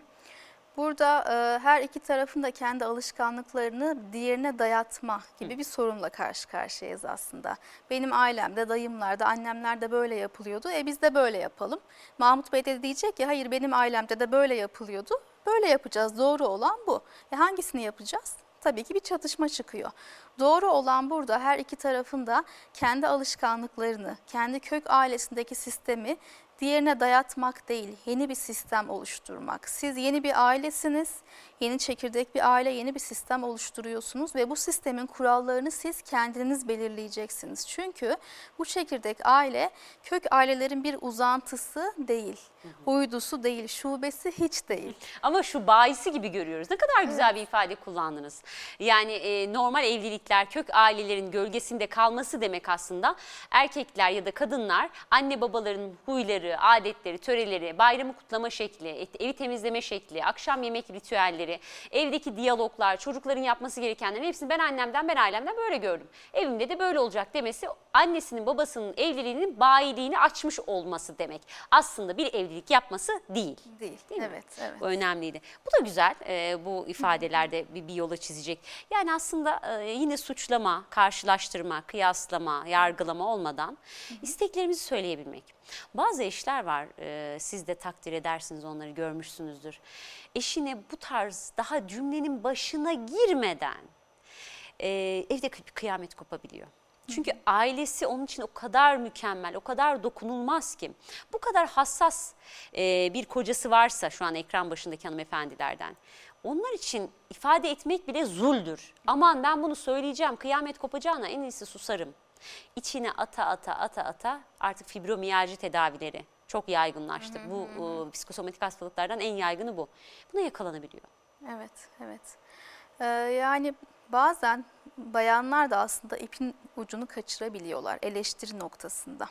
Burada e, her iki tarafın da kendi alışkanlıklarını diğerine dayatma gibi bir sorunla karşı karşıyayız aslında. Benim ailemde, dayımlarda, annemlerde böyle yapılıyordu. E biz de böyle yapalım. Mahmut Bey de diyecek ki hayır benim ailemde de böyle yapılıyordu. Böyle yapacağız. Doğru olan bu. E hangisini yapacağız? Tabii ki bir çatışma çıkıyor. Doğru olan burada her iki tarafın da kendi alışkanlıklarını, kendi kök ailesindeki sistemi diğerine dayatmak değil, yeni bir sistem oluşturmak. Siz yeni bir ailesiniz, yeni çekirdek bir aile, yeni bir sistem oluşturuyorsunuz ve bu sistemin kurallarını siz kendiniz belirleyeceksiniz. Çünkü bu çekirdek aile kök ailelerin bir uzantısı değil, uydusu değil, şubesi hiç değil. Ama şu bahisi gibi görüyoruz. Ne kadar güzel bir ifade kullandınız. Yani e, normal evlilikler kök ailelerin gölgesinde kalması demek aslında. Erkekler ya da kadınlar anne babaların huyları, adetleri, töreleri, bayramı kutlama şekli, evi temizleme şekli, akşam yemek ritüelleri, evdeki diyaloglar, çocukların yapması gerekenlerin hepsini ben annemden, ben ailemden böyle gördüm. Evimde de böyle olacak demesi annesinin babasının evliliğinin bayiliğini açmış olması demek. Aslında bir evlilik yapması değil. Değil. Değil mi? evet, evet. Bu önemliydi. Bu da güzel e, bu ifadelerde bir, bir yola çizecek. Yani aslında e, yine suçlama, karşılaştırma, kıyaslama, yargılama olmadan isteklerimizi söyleyebilmek. Bazı eşler var, e, siz de takdir edersiniz onları görmüşsünüzdür. Eşine bu tarz daha cümlenin başına girmeden e, evde kı- kıyamet kopabiliyor. Çünkü ailesi onun için o kadar mükemmel, o kadar dokunulmaz ki. Bu kadar hassas e, bir kocası varsa şu an ekran başındaki hanımefendilerden. Onlar için ifade etmek bile zuldür. Aman ben bunu söyleyeceğim, kıyamet kopacağına en iyisi susarım. İçine ata ata ata ata artık fibromiyalji tedavileri çok yaygınlaştı. Bu e, psikosomatik hastalıklardan en yaygını bu. Buna yakalanabiliyor. Evet, evet. Ee, yani Bazen bayanlar da aslında ipin ucunu kaçırabiliyorlar eleştiri noktasında.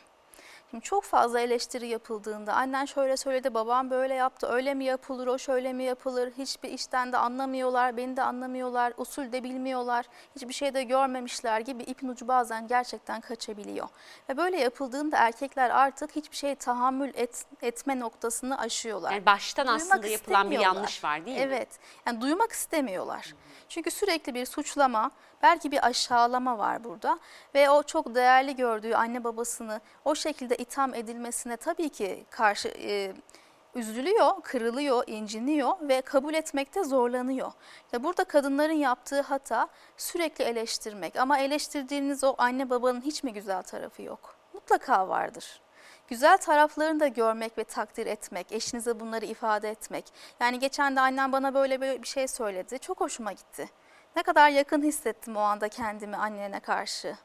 Çok fazla eleştiri yapıldığında annen şöyle söyledi, babam böyle yaptı, öyle mi yapılır, o şöyle mi yapılır, hiçbir işten de anlamıyorlar, beni de anlamıyorlar, usul de bilmiyorlar, hiçbir şey de görmemişler gibi ipin ucu bazen gerçekten kaçabiliyor. Ve böyle yapıldığında erkekler artık hiçbir şeye tahammül et, etme noktasını aşıyorlar. Yani baştan Duymak aslında yapılan bir yanlış var değil mi? Evet. Yani duymak istemiyorlar. Çünkü sürekli bir suçlama, belki bir aşağılama var burada ve o çok değerli gördüğü anne babasını o şekilde itham edilmesine tabii ki karşı e, üzülüyor, kırılıyor, inciniyor ve kabul etmekte zorlanıyor. Ya burada kadınların yaptığı hata sürekli eleştirmek ama eleştirdiğiniz o anne babanın hiç mi güzel tarafı yok? Mutlaka vardır. Güzel taraflarını da görmek ve takdir etmek, eşinize bunları ifade etmek. Yani geçen de annem bana böyle böyle bir şey söyledi. Çok hoşuma gitti. Ne kadar yakın hissettim o anda kendimi annene karşı.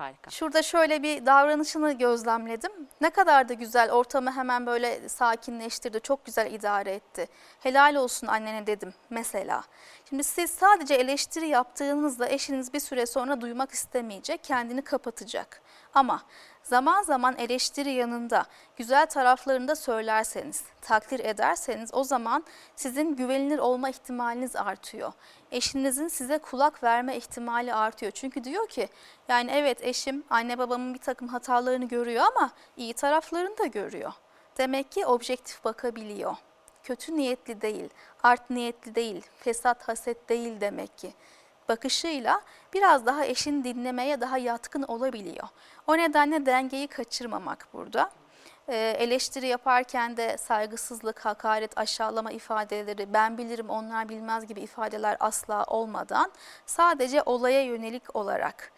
Harika. Şurada şöyle bir davranışını gözlemledim. Ne kadar da güzel ortamı hemen böyle sakinleştirdi. Çok güzel idare etti. Helal olsun annene dedim mesela. Şimdi siz sadece eleştiri yaptığınızda eşiniz bir süre sonra duymak istemeyecek, kendini kapatacak. Ama zaman zaman eleştiri yanında güzel taraflarını da söylerseniz, takdir ederseniz o zaman sizin güvenilir olma ihtimaliniz artıyor. Eşinizin size kulak verme ihtimali artıyor. Çünkü diyor ki yani evet eşim anne babamın bir takım hatalarını görüyor ama iyi taraflarını da görüyor. Demek ki objektif bakabiliyor. Kötü niyetli değil, art niyetli değil, fesat haset değil demek ki bakışıyla biraz daha eşin dinlemeye daha yatkın olabiliyor. O nedenle dengeyi kaçırmamak burada. Ee, eleştiri yaparken de saygısızlık, hakaret, aşağılama ifadeleri, ben bilirim onlar bilmez gibi ifadeler asla olmadan sadece olaya yönelik olarak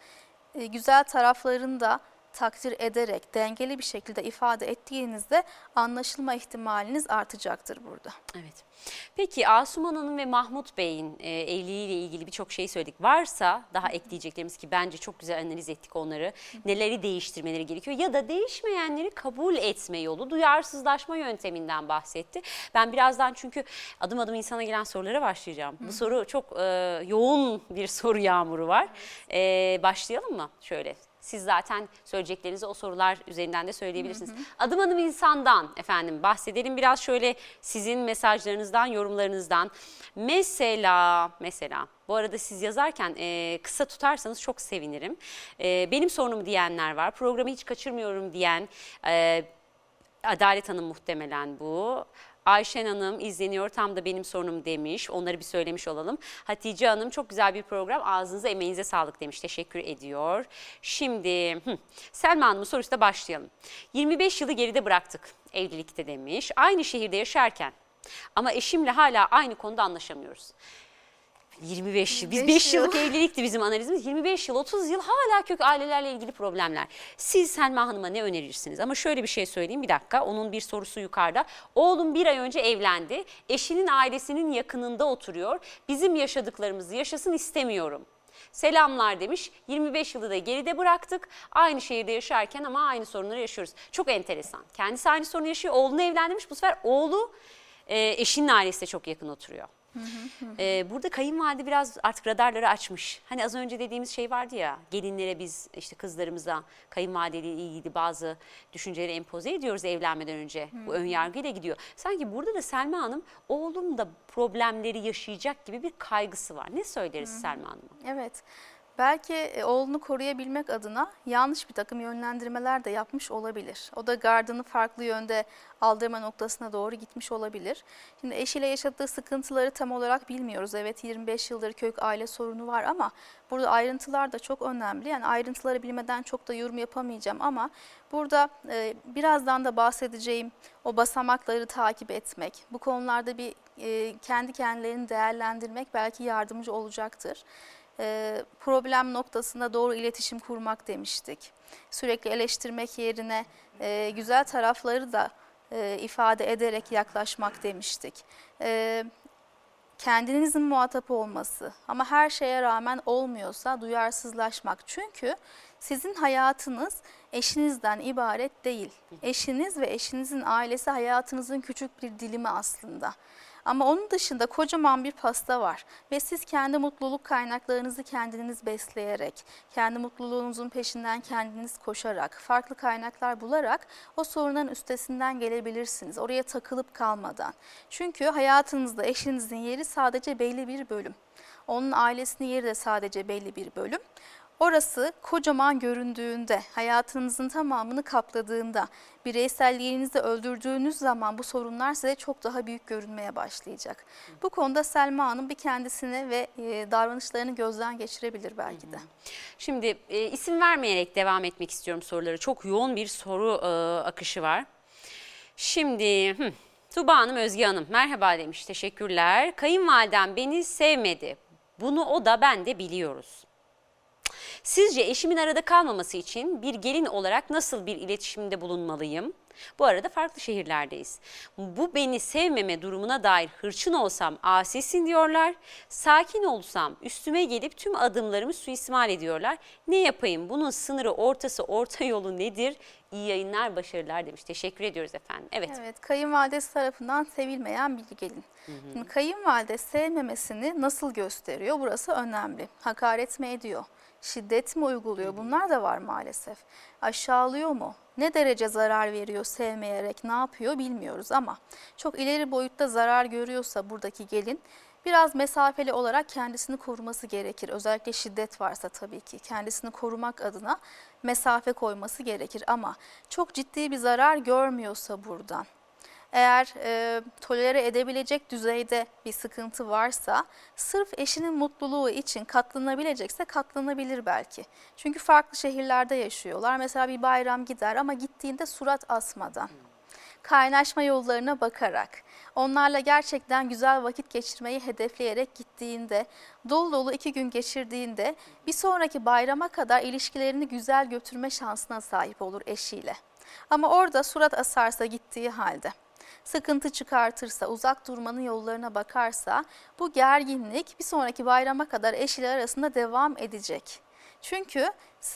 e, güzel taraflarını da takdir ederek dengeli bir şekilde ifade ettiğinizde anlaşılma ihtimaliniz artacaktır burada. Evet. Peki Asuman Hanım ve Mahmut Bey'in e, evliliğiyle ilgili birçok şey söyledik. Varsa daha ekleyeceklerimiz ki bence çok güzel analiz ettik onları. Neleri değiştirmeleri gerekiyor ya da değişmeyenleri kabul etme yolu, duyarsızlaşma yönteminden bahsetti. Ben birazdan çünkü adım adım insana gelen sorulara başlayacağım. Bu soru çok e, yoğun bir soru yağmuru var. E, başlayalım mı? Şöyle siz zaten söyleyeceklerinizi o sorular üzerinden de söyleyebilirsiniz. Adım adım insandan efendim bahsedelim biraz şöyle sizin mesajlarınızdan, yorumlarınızdan. Mesela, mesela bu arada siz yazarken e, kısa tutarsanız çok sevinirim. E, benim sorunum diyenler var, programı hiç kaçırmıyorum diyen e, Adalet Hanım muhtemelen bu. Ayşen Hanım izleniyor tam da benim sorunum demiş. Onları bir söylemiş olalım. Hatice Hanım çok güzel bir program. Ağzınıza emeğinize sağlık demiş. Teşekkür ediyor. Şimdi Selma Hanım'ın sorusuyla başlayalım. 25 yılı geride bıraktık evlilikte demiş. Aynı şehirde yaşarken ama eşimle hala aynı konuda anlaşamıyoruz. 25 yıl. Biz 25 5 yıl. yıllık evlilikti bizim analizimiz. 25 yıl, 30 yıl hala kök ailelerle ilgili problemler. Siz Selma Hanım'a ne önerirsiniz? Ama şöyle bir şey söyleyeyim bir dakika. Onun bir sorusu yukarıda. Oğlum bir ay önce evlendi. Eşinin ailesinin yakınında oturuyor. Bizim yaşadıklarımızı yaşasın istemiyorum. Selamlar demiş. 25 yılı da geride bıraktık. Aynı şehirde yaşarken ama aynı sorunları yaşıyoruz. Çok enteresan. Kendisi aynı sorunu yaşıyor. Oğlunu evlendirmiş. Bu sefer oğlu e, eşinin ailesiyle çok yakın oturuyor. Ee, burada kayınvalide biraz artık radarları açmış. Hani az önce dediğimiz şey vardı ya gelinlere biz işte kızlarımıza kayınvalideyle ilgili bazı düşünceleri empoze ediyoruz evlenmeden önce. Bu ön yargıyla gidiyor. Sanki burada da Selma Hanım oğlum da problemleri yaşayacak gibi bir kaygısı var. Ne söyleriz Selma Hanım'a? Evet. Belki e, oğlunu koruyabilmek adına yanlış bir takım yönlendirmeler de yapmış olabilir. O da gardını farklı yönde aldırma noktasına doğru gitmiş olabilir. Şimdi eşiyle yaşadığı sıkıntıları tam olarak bilmiyoruz. Evet 25 yıldır kök aile sorunu var ama burada ayrıntılar da çok önemli. Yani ayrıntıları bilmeden çok da yorum yapamayacağım ama burada e, birazdan da bahsedeceğim o basamakları takip etmek, bu konularda bir e, kendi kendilerini değerlendirmek belki yardımcı olacaktır e, problem noktasında doğru iletişim kurmak demiştik. Sürekli eleştirmek yerine e, güzel tarafları da e, ifade ederek yaklaşmak demiştik. Kendinizin muhatap olması ama her şeye rağmen olmuyorsa duyarsızlaşmak. Çünkü sizin hayatınız eşinizden ibaret değil. Eşiniz ve eşinizin ailesi hayatınızın küçük bir dilimi aslında. Ama onun dışında kocaman bir pasta var ve siz kendi mutluluk kaynaklarınızı kendiniz besleyerek, kendi mutluluğunuzun peşinden kendiniz koşarak, farklı kaynaklar bularak o sorunların üstesinden gelebilirsiniz. Oraya takılıp kalmadan. Çünkü hayatınızda eşinizin yeri sadece belli bir bölüm. Onun ailesinin yeri de sadece belli bir bölüm. Orası kocaman göründüğünde, hayatınızın tamamını kapladığında, bireyselliğinizi öldürdüğünüz zaman bu sorunlar size çok daha büyük görünmeye başlayacak. Bu konuda Selma Hanım bir kendisini ve e, davranışlarını gözden geçirebilir belki de. Şimdi e, isim vermeyerek devam etmek istiyorum soruları. Çok yoğun bir soru e, akışı var. Şimdi Tuba Hanım, Özge Hanım merhaba demiş. Teşekkürler. Kayınvalidem beni sevmedi. Bunu o da ben de biliyoruz. Sizce eşimin arada kalmaması için bir gelin olarak nasıl bir iletişimde bulunmalıyım? Bu arada farklı şehirlerdeyiz. Bu beni sevmeme durumuna dair hırçın olsam asisin diyorlar. Sakin olsam üstüme gelip tüm adımlarımı suistimal ediyorlar. Ne yapayım? Bunun sınırı ortası orta yolu nedir? İyi yayınlar başarılar demiş. Teşekkür ediyoruz efendim. Evet. Evet, kayınvalidesi tarafından sevilmeyen bir gelin. Şimdi kayınvalide sevmemesini nasıl gösteriyor? Burası önemli. Hakaret mi ediyor? Şiddet mi uyguluyor? Bunlar da var maalesef. Aşağılıyor mu? Ne derece zarar veriyor sevmeyerek ne yapıyor bilmiyoruz ama çok ileri boyutta zarar görüyorsa buradaki gelin biraz mesafeli olarak kendisini koruması gerekir. Özellikle şiddet varsa tabii ki kendisini korumak adına mesafe koyması gerekir ama çok ciddi bir zarar görmüyorsa buradan eğer e, tolere edebilecek düzeyde bir sıkıntı varsa sırf eşinin mutluluğu için katlanabilecekse katlanabilir belki. Çünkü farklı şehirlerde yaşıyorlar. Mesela bir bayram gider ama gittiğinde surat asmadan kaynaşma yollarına bakarak, onlarla gerçekten güzel vakit geçirmeyi hedefleyerek gittiğinde, dolu dolu iki gün geçirdiğinde bir sonraki bayrama kadar ilişkilerini güzel götürme şansına sahip olur eşiyle. Ama orada surat asarsa gittiği halde sıkıntı çıkartırsa, uzak durmanın yollarına bakarsa bu gerginlik bir sonraki bayrama kadar eşiyle arasında devam edecek. Çünkü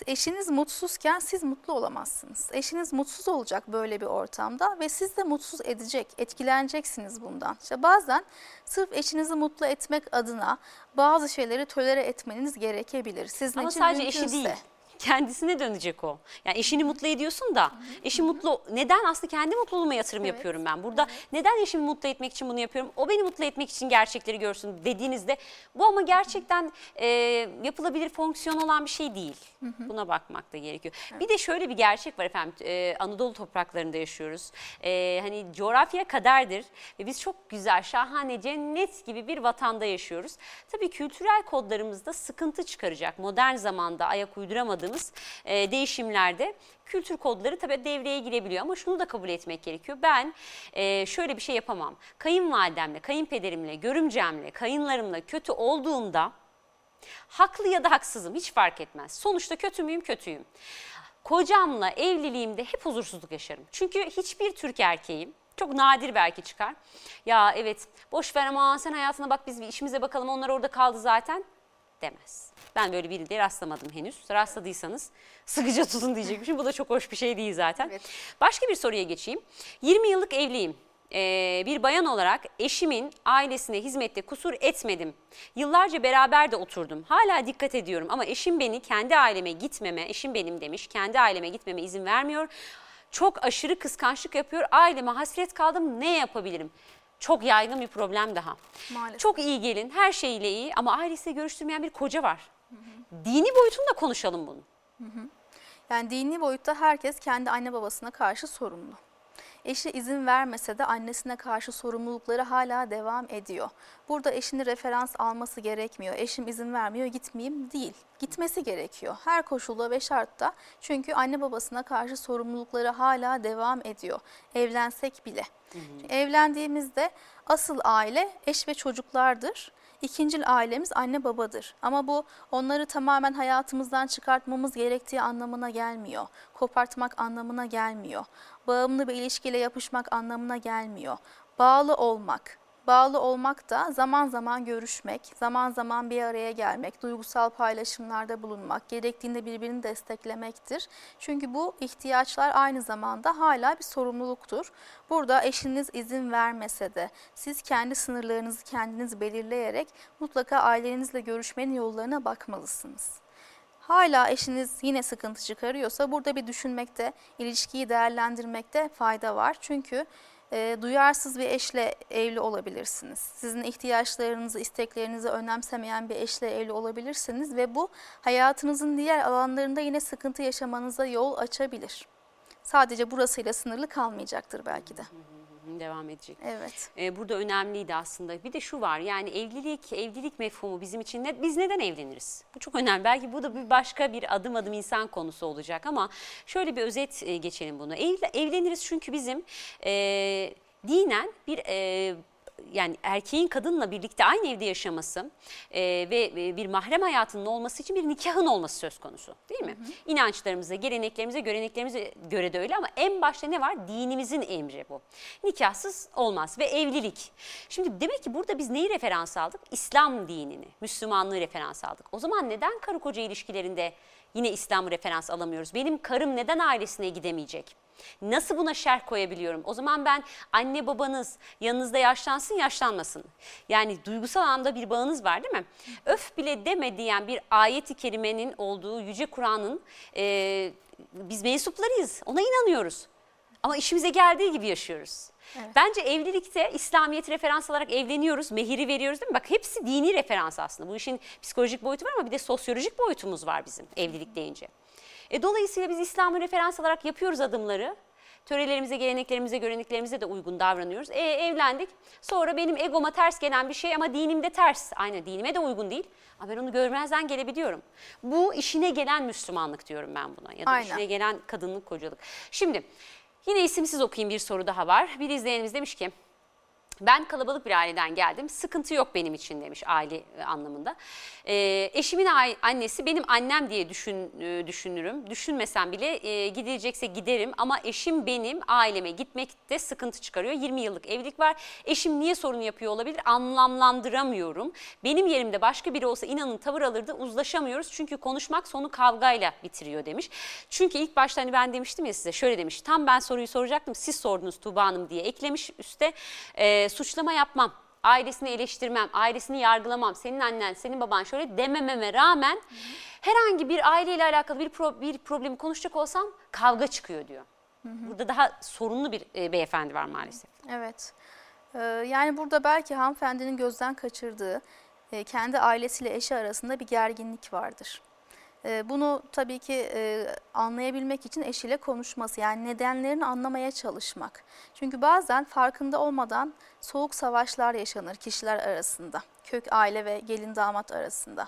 eşiniz mutsuzken siz mutlu olamazsınız. Eşiniz mutsuz olacak böyle bir ortamda ve siz de mutsuz edecek, etkileneceksiniz bundan. İşte bazen sırf eşinizi mutlu etmek adına bazı şeyleri tolere etmeniz gerekebilir. Sizin Ama için sadece mümkünse. eşi değil. Kendisine dönecek o. Yani eşini mutlu ediyorsun da eşi mutlu neden aslında kendi mutluluğuma yatırım Evet. yapıyorum ben. Burada neden eşimi mutlu etmek için bunu yapıyorum? O beni mutlu etmek için gerçekleri görsün dediğinizde bu ama gerçekten e, yapılabilir fonksiyon olan bir şey değil. Buna bakmak da gerekiyor. Bir de şöyle bir gerçek var efendim. E, Anadolu topraklarında yaşıyoruz. E, hani coğrafya kaderdir ve biz çok güzel, şahane, cennet gibi bir vatanda yaşıyoruz. Tabii kültürel kodlarımızda sıkıntı çıkaracak. Modern zamanda ayak uyduramadığımız e, değişimlerde kültür kodları tabii devreye girebiliyor ama şunu da kabul etmek gerekiyor. Ben e, şöyle bir şey yapamam. Kayınvalidemle, kayınpederimle, görümcemle, kayınlarımla kötü olduğumda haklı ya da haksızım hiç fark etmez. Sonuçta kötü müyüm, kötüyüm. Kocamla evliliğimde hep huzursuzluk yaşarım. Çünkü hiçbir Türk erkeğim çok nadir belki çıkar. Ya evet boş ver ama sen hayatına bak biz bir işimize bakalım onlar orada kaldı zaten demez. Ben böyle biriyle rastlamadım henüz. Rastladıysanız sıkıca tutun diyecekmişim. Bu da çok hoş bir şey değil zaten. Evet. Başka bir soruya geçeyim. 20 yıllık evliyim. Ee, bir bayan olarak eşimin ailesine hizmette kusur etmedim. Yıllarca beraber de oturdum. Hala dikkat ediyorum ama eşim beni kendi aileme gitmeme, eşim benim demiş, kendi aileme gitmeme izin vermiyor. Çok aşırı kıskançlık yapıyor. Aileme hasret kaldım. Ne yapabilirim? Çok yaygın bir problem daha. Maalesef. Çok iyi gelin, her şeyle iyi ama ailesiyle görüştürmeyen bir koca var. Dini boyutunu da konuşalım bunu. Yani dini boyutta herkes kendi anne babasına karşı sorumlu. Eşi izin vermese de annesine karşı sorumlulukları hala devam ediyor. Burada eşini referans alması gerekmiyor. Eşim izin vermiyor gitmeyeyim değil. Gitmesi gerekiyor. Her koşulda ve şartta. Çünkü anne babasına karşı sorumlulukları hala devam ediyor. Evlensek bile. Çünkü Evlendiğimizde asıl aile eş ve çocuklardır. İkincil ailemiz anne babadır. Ama bu onları tamamen hayatımızdan çıkartmamız gerektiği anlamına gelmiyor. Kopartmak anlamına gelmiyor. Bağımlı bir ilişkiyle yapışmak anlamına gelmiyor. Bağlı olmak, bağlı olmak da zaman zaman görüşmek, zaman zaman bir araya gelmek, duygusal paylaşımlarda bulunmak, gerektiğinde birbirini desteklemektir. Çünkü bu ihtiyaçlar aynı zamanda hala bir sorumluluktur. Burada eşiniz izin vermese de siz kendi sınırlarınızı kendiniz belirleyerek mutlaka ailenizle görüşmenin yollarına bakmalısınız. Hala eşiniz yine sıkıntı çıkarıyorsa burada bir düşünmekte, ilişkiyi değerlendirmekte fayda var. Çünkü e, duyarsız bir eşle evli olabilirsiniz. Sizin ihtiyaçlarınızı, isteklerinizi önemsemeyen bir eşle evli olabilirsiniz ve bu hayatınızın diğer alanlarında yine sıkıntı yaşamanıza yol açabilir. Sadece burasıyla sınırlı kalmayacaktır belki de. Devam edecek. Evet. Ee, burada önemliydi aslında. Bir de şu var yani evlilik, evlilik mefhumu bizim için ne, biz neden evleniriz? Bu çok önemli. Belki bu da bir başka bir adım adım insan konusu olacak ama şöyle bir özet e, geçelim bunu. Ev, evleniriz çünkü bizim e, dinen bir e, yani erkeğin kadınla birlikte aynı evde yaşaması e, ve e, bir mahrem hayatının olması için bir nikahın olması söz konusu değil mi? Hı hı. İnançlarımıza, geleneklerimize, göreneklerimize göre de öyle ama en başta ne var? Dinimizin emri bu. Nikahsız olmaz ve evlilik. Şimdi demek ki burada biz neyi referans aldık? İslam dinini, Müslümanlığı referans aldık. O zaman neden karı koca ilişkilerinde yine İslam'ı referans alamıyoruz? Benim karım neden ailesine gidemeyecek? Nasıl buna şerh koyabiliyorum? O zaman ben anne babanız yanınızda yaşlansın yaşlanmasın. Yani duygusal anlamda bir bağınız var değil mi? Öf bile deme diyen bir ayeti kerimenin olduğu Yüce Kur'an'ın e, biz mensuplarıyız. Ona inanıyoruz. Ama işimize geldiği gibi yaşıyoruz. Evet. Bence evlilikte İslamiyet referans alarak evleniyoruz, mehiri veriyoruz değil mi? Bak hepsi dini referans aslında. Bu işin psikolojik boyutu var ama bir de sosyolojik boyutumuz var bizim evlilik deyince. E, dolayısıyla biz İslam'ı referans alarak yapıyoruz adımları. Törelerimize, geleneklerimize, göreneklerimize de uygun davranıyoruz. E, evlendik. Sonra benim egoma ters gelen bir şey ama dinimde ters. Aynı dinime de uygun değil. Ama ben onu görmezden gelebiliyorum. Bu işine gelen Müslümanlık diyorum ben buna. Ya da Aynen. işine gelen kadınlık, kocalık. Şimdi yine isimsiz okuyayım bir soru daha var. Bir izleyenimiz demiş ki ben kalabalık bir aileden geldim. Sıkıntı yok benim için demiş aile e, anlamında. E, eşimin annesi benim annem diye düşün, e, düşünürüm. Düşünmesem bile e, gidilecekse giderim ama eşim benim aileme gitmekte sıkıntı çıkarıyor. 20 yıllık evlilik var. Eşim niye sorun yapıyor olabilir? Anlamlandıramıyorum. Benim yerimde başka biri olsa inanın tavır alırdı. Uzlaşamıyoruz çünkü konuşmak sonu kavgayla bitiriyor demiş. Çünkü ilk başta hani ben demiştim ya size şöyle demiş. Tam ben soruyu soracaktım siz sordunuz Tuğba Hanım diye eklemiş üstte. E, suçlama yapmam, ailesini eleştirmem, ailesini yargılamam, senin annen, senin baban şöyle demememe rağmen herhangi bir aileyle alakalı bir, pro, bir problemi konuşacak olsam kavga çıkıyor diyor. Burada daha sorunlu bir e, beyefendi var maalesef. Evet. Ee, yani burada belki hanımefendinin gözden kaçırdığı e, kendi ailesiyle eşi arasında bir gerginlik vardır. Ee, bunu tabii ki e, anlayabilmek için eşiyle konuşması yani nedenlerini anlamaya çalışmak. Çünkü bazen farkında olmadan soğuk savaşlar yaşanır kişiler arasında. Kök aile ve gelin damat arasında.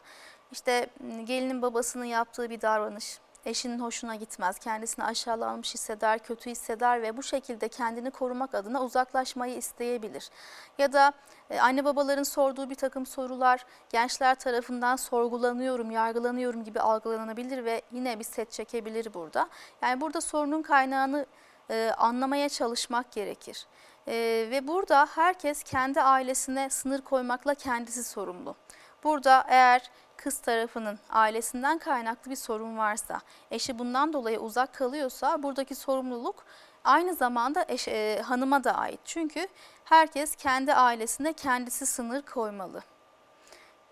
İşte gelinin babasının yaptığı bir davranış eşinin hoşuna gitmez, kendisini aşağılanmış hisseder, kötü hisseder ve bu şekilde kendini korumak adına uzaklaşmayı isteyebilir. Ya da e, anne babaların sorduğu bir takım sorular gençler tarafından sorgulanıyorum, yargılanıyorum gibi algılanabilir ve yine bir set çekebilir burada. Yani burada sorunun kaynağını e, anlamaya çalışmak gerekir. E, ve burada herkes kendi ailesine sınır koymakla kendisi sorumlu. Burada eğer kız tarafının ailesinden kaynaklı bir sorun varsa, eşi bundan dolayı uzak kalıyorsa buradaki sorumluluk aynı zamanda eş, e, hanıma da ait. Çünkü herkes kendi ailesine kendisi sınır koymalı.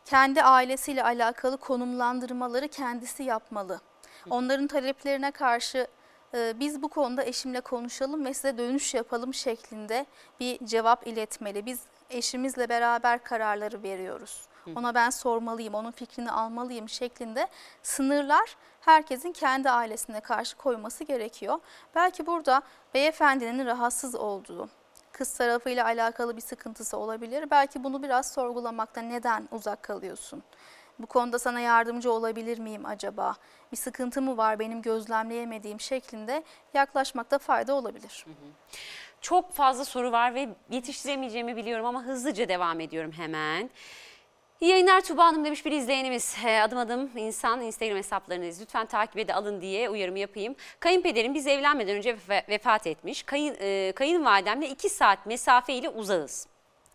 Kendi ailesiyle alakalı konumlandırmaları kendisi yapmalı. Onların taleplerine karşı e, biz bu konuda eşimle konuşalım ve size dönüş yapalım şeklinde bir cevap iletmeli. Biz eşimizle beraber kararları veriyoruz. Ona ben sormalıyım, onun fikrini almalıyım şeklinde sınırlar herkesin kendi ailesine karşı koyması gerekiyor. Belki burada beyefendinin rahatsız olduğu, kız tarafıyla alakalı bir sıkıntısı olabilir. Belki bunu biraz sorgulamakta neden uzak kalıyorsun? Bu konuda sana yardımcı olabilir miyim acaba? Bir sıkıntı mı var benim gözlemleyemediğim şeklinde yaklaşmakta fayda olabilir. Hı hı. Çok fazla soru var ve yetiştiremeyeceğimi biliyorum ama hızlıca devam ediyorum hemen. Yayınlar Tuba Hanım demiş bir izleyenimiz. Adım adım insan Instagram hesaplarınız lütfen takip ede alın diye uyarımı yapayım. Kayınpederim biz evlenmeden önce vefat etmiş. Kayın, e, kayınvalidemle iki saat mesafe ile uzağız.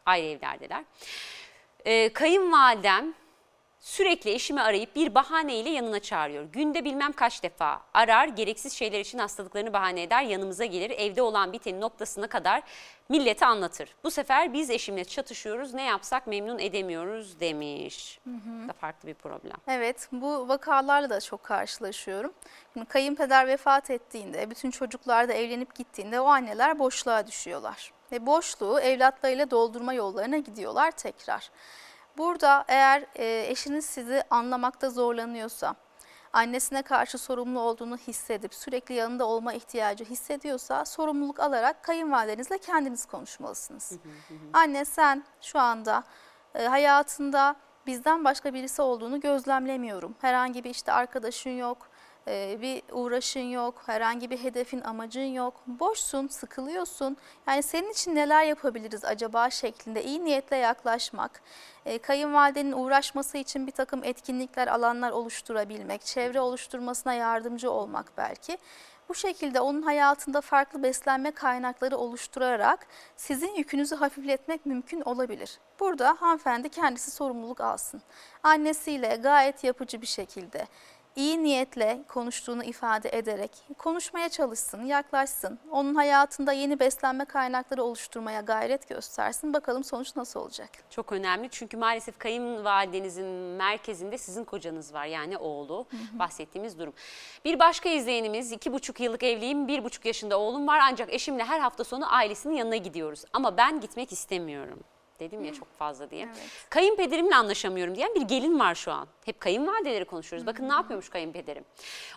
Ayrı evlerdeler. Ee, kayınvalidem sürekli eşimi arayıp bir bahaneyle yanına çağırıyor. Günde bilmem kaç defa arar, gereksiz şeyler için hastalıklarını bahane eder, yanımıza gelir, evde olan biteni noktasına kadar millete anlatır. Bu sefer biz eşimle çatışıyoruz, ne yapsak memnun edemiyoruz demiş. Hı Da farklı bir problem. Evet, bu vakalarla da çok karşılaşıyorum. Şimdi kayınpeder vefat ettiğinde, bütün çocuklar da evlenip gittiğinde o anneler boşluğa düşüyorlar. Ve boşluğu evlatlarıyla doldurma yollarına gidiyorlar tekrar. Burada eğer e, eşiniz sizi anlamakta zorlanıyorsa, annesine karşı sorumlu olduğunu hissedip sürekli yanında olma ihtiyacı hissediyorsa sorumluluk alarak kayınvalidenizle kendiniz konuşmalısınız. Anne sen şu anda e, hayatında bizden başka birisi olduğunu gözlemlemiyorum. Herhangi bir işte arkadaşın yok, e, bir uğraşın yok, herhangi bir hedefin, amacın yok. Boşsun, sıkılıyorsun. Yani senin için neler yapabiliriz acaba şeklinde iyi niyetle yaklaşmak. E, kayınvalidenin uğraşması için bir takım etkinlikler, alanlar oluşturabilmek, çevre oluşturmasına yardımcı olmak belki. Bu şekilde onun hayatında farklı beslenme kaynakları oluşturarak sizin yükünüzü hafifletmek mümkün olabilir. Burada hanımefendi kendisi sorumluluk alsın. Annesiyle gayet yapıcı bir şekilde iyi niyetle konuştuğunu ifade ederek konuşmaya çalışsın, yaklaşsın. Onun hayatında yeni beslenme kaynakları oluşturmaya gayret göstersin. Bakalım sonuç nasıl olacak? Çok önemli çünkü maalesef kayınvalidenizin merkezinde sizin kocanız var yani oğlu hı hı. bahsettiğimiz durum. Bir başka izleyenimiz iki buçuk yıllık evliyim bir buçuk yaşında oğlum var ancak eşimle her hafta sonu ailesinin yanına gidiyoruz ama ben gitmek istemiyorum dedim ya çok fazla diye. Evet. Kayınpederimle anlaşamıyorum diyen bir gelin var şu an. Hep kayınvalideleri konuşuyoruz. Bakın ne yapıyormuş kayınpederim.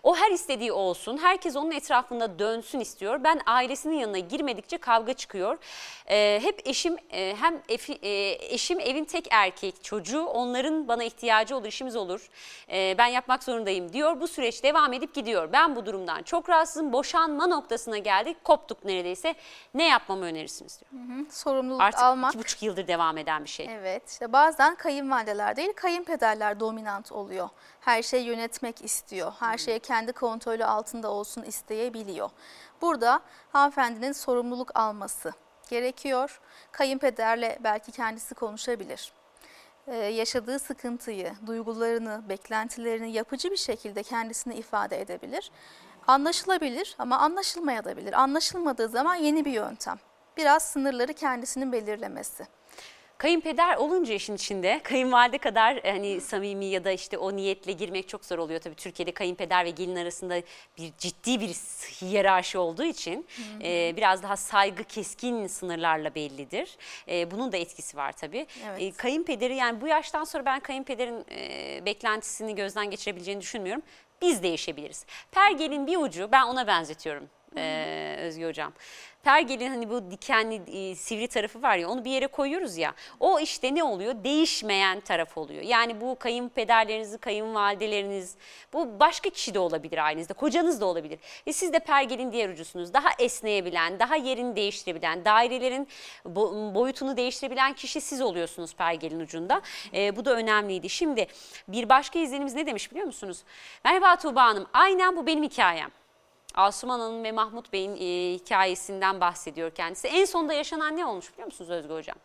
O her istediği olsun. Herkes onun etrafında dönsün istiyor. Ben ailesinin yanına girmedikçe kavga çıkıyor. Ee, hep eşim e, hem efi, e, eşim evin tek erkek çocuğu. Onların bana ihtiyacı olur, işimiz olur. E, ben yapmak zorundayım diyor. Bu süreç devam edip gidiyor. Ben bu durumdan çok rahatsızım. Boşanma noktasına geldik. Koptuk neredeyse. Ne yapmamı önerirsiniz diyor. Hı hı. Sorumluluk Artık almak. iki buçuk yıldır devam eden bir şey. Evet. İşte bazen kayınvalideler değil, kayınpederler dominant oluyor. Her şeyi yönetmek istiyor. Her şeye kendi kontrolü altında olsun isteyebiliyor. Burada hanımefendinin sorumluluk alması gerekiyor. Kayınpederle belki kendisi konuşabilir. Ee, yaşadığı sıkıntıyı, duygularını, beklentilerini yapıcı bir şekilde kendisine ifade edebilir. Anlaşılabilir ama anlaşılmayabilir. Anlaşılmadığı zaman yeni bir yöntem. Biraz sınırları kendisinin belirlemesi. Kayınpeder olunca işin içinde kayınvalide kadar e, hani samimi ya da işte o niyetle girmek çok zor oluyor. Tabii Türkiye'de kayınpeder ve gelin arasında bir ciddi bir hiyerarşi olduğu için e, biraz daha saygı keskin sınırlarla bellidir. E, bunun da etkisi var tabii. Evet. E, kayınpederi yani bu yaştan sonra ben kayınpederin e, beklentisini gözden geçirebileceğini düşünmüyorum. Biz değişebiliriz. Pergelin bir ucu ben ona benzetiyorum e, Özgü Hocam. Pergelin hani bu dikenli e, sivri tarafı var ya onu bir yere koyuyoruz ya. O işte ne oluyor? Değişmeyen taraf oluyor. Yani bu kayınpederleriniz, kayınvalideleriniz bu başka kişi de olabilir ailenizde. Kocanız da olabilir. Ve siz de pergelin diğer ucusunuz. Daha esneyebilen, daha yerini değiştirebilen, dairelerin boyutunu değiştirebilen kişi siz oluyorsunuz pergelin ucunda. E, bu da önemliydi. Şimdi bir başka izlenimiz ne demiş biliyor musunuz? Merhaba Tuğba Hanım. Aynen bu benim hikayem. Asuman Hanım ve Mahmut Bey'in e, hikayesinden bahsediyor kendisi. En sonunda yaşanan ne olmuş biliyor musunuz Özgü Hocam?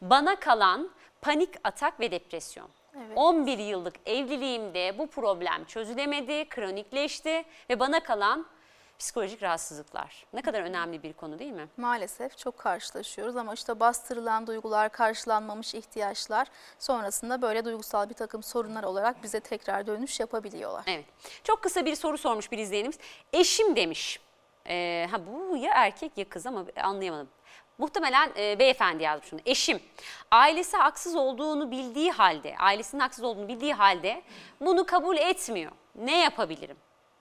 Bana kalan panik atak ve depresyon. Evet. 11 yıllık evliliğimde bu problem çözülemedi, kronikleşti ve bana kalan psikolojik rahatsızlıklar. Ne kadar önemli bir konu değil mi? Maalesef çok karşılaşıyoruz ama işte bastırılan duygular, karşılanmamış ihtiyaçlar sonrasında böyle duygusal bir takım sorunlar olarak bize tekrar dönüş yapabiliyorlar. Evet. Çok kısa bir soru sormuş bir izleyenimiz. Eşim demiş. Ee, ha bu ya erkek ya kız ama anlayamadım. Muhtemelen e, beyefendi yazmış bunu. Eşim ailesi haksız olduğunu bildiği halde, ailesinin haksız olduğunu bildiği halde bunu kabul etmiyor. Ne yapabilirim?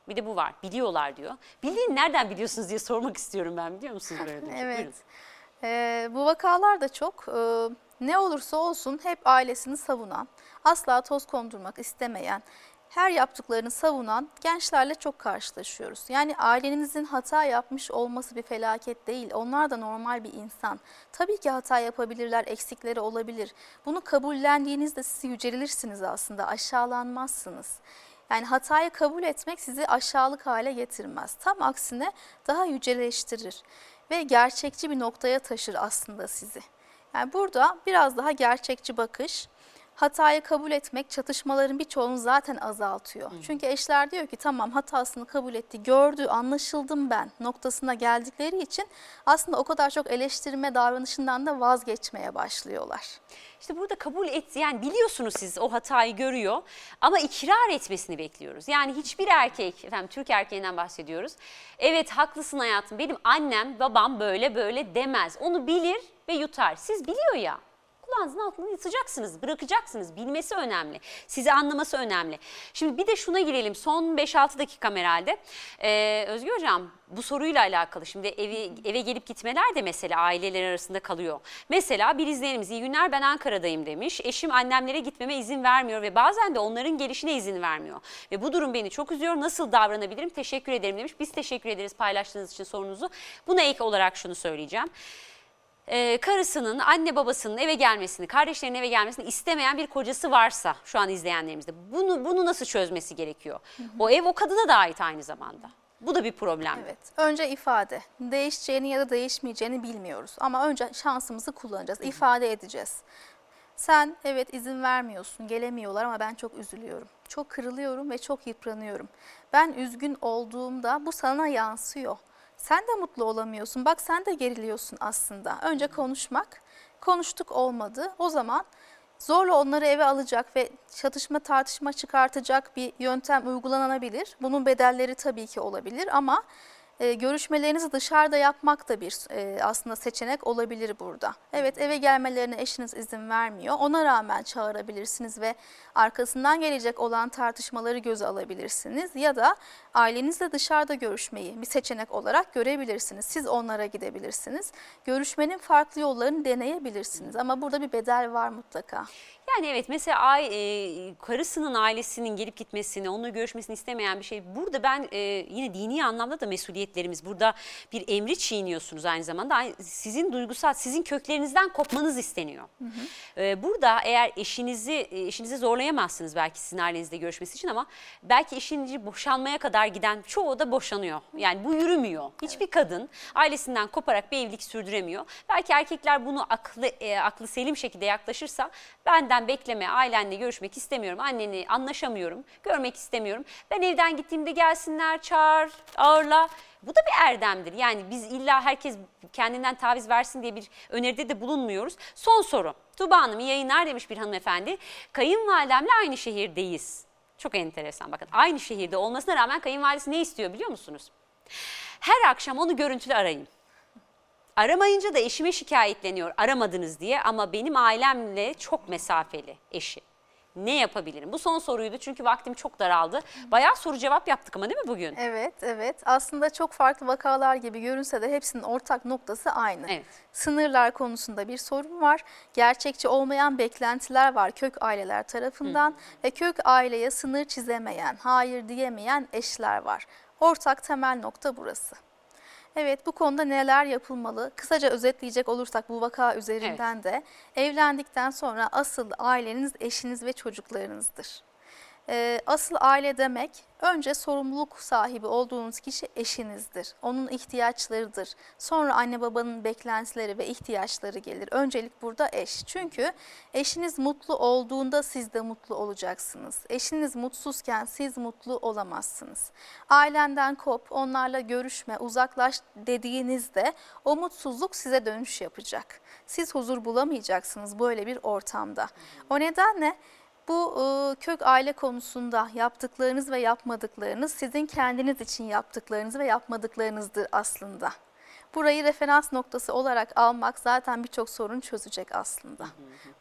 Bir de bu var. Biliyorlar diyor. Bildiğin nereden biliyorsunuz diye sormak istiyorum ben biliyor musunuz böyle? evet. Ee, bu vakalar da çok. Ee, ne olursa olsun hep ailesini savunan, asla toz kondurmak istemeyen, her yaptıklarını savunan gençlerle çok karşılaşıyoruz. Yani ailenizin hata yapmış olması bir felaket değil. Onlar da normal bir insan. Tabii ki hata yapabilirler, eksikleri olabilir. Bunu kabullendiğinizde siz yücelirsiniz aslında, aşağılanmazsınız. Yani hatayı kabul etmek sizi aşağılık hale getirmez. Tam aksine daha yüceleştirir ve gerçekçi bir noktaya taşır aslında sizi. Yani burada biraz daha gerçekçi bakış. Hatayı kabul etmek çatışmaların birçoğunu zaten azaltıyor. Çünkü eşler diyor ki tamam hatasını kabul etti, gördü, anlaşıldım ben noktasına geldikleri için aslında o kadar çok eleştirme davranışından da vazgeçmeye başlıyorlar. İşte burada kabul et yani biliyorsunuz siz o hatayı görüyor ama ikrar etmesini bekliyoruz. Yani hiçbir erkek efendim Türk erkeğinden bahsediyoruz. Evet haklısın hayatım benim annem babam böyle böyle demez. Onu bilir ve yutar. Siz biliyor ya kulağınızın altını yutacaksınız, bırakacaksınız. Bilmesi önemli. Sizi anlaması önemli. Şimdi bir de şuna girelim. Son 5-6 dakika herhalde. Ee, Özgür Hocam bu soruyla alakalı. Şimdi evi, eve gelip gitmeler de mesela aileler arasında kalıyor. Mesela bir izleyenimiz iyi günler ben Ankara'dayım demiş. Eşim annemlere gitmeme izin vermiyor ve bazen de onların gelişine izin vermiyor. Ve bu durum beni çok üzüyor. Nasıl davranabilirim? Teşekkür ederim demiş. Biz teşekkür ederiz paylaştığınız için sorunuzu. Buna ek olarak şunu söyleyeceğim e, karısının, anne babasının eve gelmesini, kardeşlerinin eve gelmesini istemeyen bir kocası varsa şu an izleyenlerimizde bunu bunu nasıl çözmesi gerekiyor? Hı hı. O ev o kadına da ait aynı zamanda. Bu da bir problem. Evet. Önce ifade. Değişeceğini ya da değişmeyeceğini bilmiyoruz. Ama önce şansımızı kullanacağız. Hı hı. İfade edeceğiz. Sen evet izin vermiyorsun, gelemiyorlar ama ben çok üzülüyorum. Çok kırılıyorum ve çok yıpranıyorum. Ben üzgün olduğumda bu sana yansıyor. Sen de mutlu olamıyorsun. Bak sen de geriliyorsun aslında. Önce konuşmak. Konuştuk olmadı. O zaman zorla onları eve alacak ve çatışma tartışma çıkartacak bir yöntem uygulanabilir. Bunun bedelleri tabii ki olabilir ama e, görüşmelerinizi dışarıda yapmak da bir e, aslında seçenek olabilir burada. Evet eve gelmelerine eşiniz izin vermiyor. Ona rağmen çağırabilirsiniz ve arkasından gelecek olan tartışmaları göze alabilirsiniz. Ya da ailenizle dışarıda görüşmeyi bir seçenek olarak görebilirsiniz. Siz onlara gidebilirsiniz. Görüşmenin farklı yollarını deneyebilirsiniz ama burada bir bedel var mutlaka. Yani evet mesela e, karısının ailesinin gelip gitmesini, onunla görüşmesini istemeyen bir şey. Burada ben e, yine dini anlamda da mesuliyetlerimiz. Burada bir emri çiğniyorsunuz aynı zamanda. Sizin duygusal, sizin köklerinizden kopmanız isteniyor. Hı hı. E, burada eğer eşinizi eşinizi zorlayamazsınız belki sizin ailenizle görüşmesi için ama belki eşinizi boşanmaya kadar giden çoğu da boşanıyor. Yani bu yürümüyor. Hiçbir kadın ailesinden koparak bir evlilik sürdüremiyor. Belki erkekler bunu aklı e, aklı selim şekilde yaklaşırsa benden bekleme, ailenle görüşmek istemiyorum, anneni anlaşamıyorum, görmek istemiyorum. Ben evden gittiğimde gelsinler, çağır, ağırla. Bu da bir erdemdir. Yani biz illa herkes kendinden taviz versin diye bir öneride de bulunmuyoruz. Son soru. Tuba Hanım yayınlar demiş bir hanımefendi. Kayınvalidemle aynı şehirdeyiz. Çok enteresan bakın. Aynı şehirde olmasına rağmen kayınvalidesi ne istiyor biliyor musunuz? Her akşam onu görüntülü arayın. Aramayınca da eşime şikayetleniyor aramadınız diye ama benim ailemle çok mesafeli eşi. Ne yapabilirim? Bu son soruydu çünkü vaktim çok daraldı. Bayağı soru cevap yaptık ama değil mi bugün? Evet, evet. Aslında çok farklı vakalar gibi görünse de hepsinin ortak noktası aynı. Evet. Sınırlar konusunda bir sorun var. Gerçekçi olmayan beklentiler var kök aileler tarafından Hı. ve kök aileye sınır çizemeyen, hayır diyemeyen eşler var. Ortak temel nokta burası. Evet bu konuda neler yapılmalı? Kısaca özetleyecek olursak bu vaka üzerinden evet. de evlendikten sonra asıl aileniz eşiniz ve çocuklarınızdır. Ee, asıl aile demek önce sorumluluk sahibi olduğunuz kişi eşinizdir. Onun ihtiyaçlarıdır. Sonra anne babanın beklentileri ve ihtiyaçları gelir. Öncelik burada eş. Çünkü eşiniz mutlu olduğunda siz de mutlu olacaksınız. Eşiniz mutsuzken siz mutlu olamazsınız. Ailenden kop, onlarla görüşme, uzaklaş dediğinizde o mutsuzluk size dönüş yapacak. Siz huzur bulamayacaksınız böyle bir ortamda. O nedenle bu e, kök aile konusunda yaptıklarınız ve yapmadıklarınız sizin kendiniz için yaptıklarınız ve yapmadıklarınızdır aslında. Burayı referans noktası olarak almak zaten birçok sorun çözecek aslında.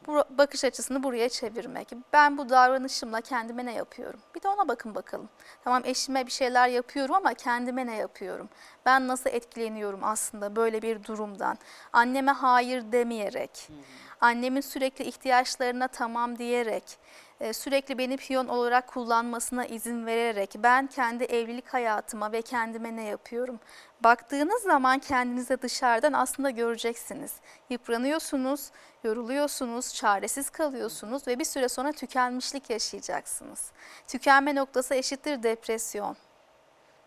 Bu bakış açısını buraya çevirmek. Ben bu davranışımla kendime ne yapıyorum? Bir de ona bakın bakalım. Tamam eşime bir şeyler yapıyorum ama kendime ne yapıyorum? Ben nasıl etkileniyorum aslında böyle bir durumdan? Anneme hayır demeyerek, annemin sürekli ihtiyaçlarına tamam diyerek, e, sürekli beni piyon olarak kullanmasına izin vererek ben kendi evlilik hayatıma ve kendime ne yapıyorum? Baktığınız zaman kendinize dışarıdan aslında göreceksiniz. Yıpranıyorsunuz, yoruluyorsunuz, çaresiz kalıyorsunuz ve bir süre sonra tükenmişlik yaşayacaksınız. Tükenme noktası eşittir depresyon.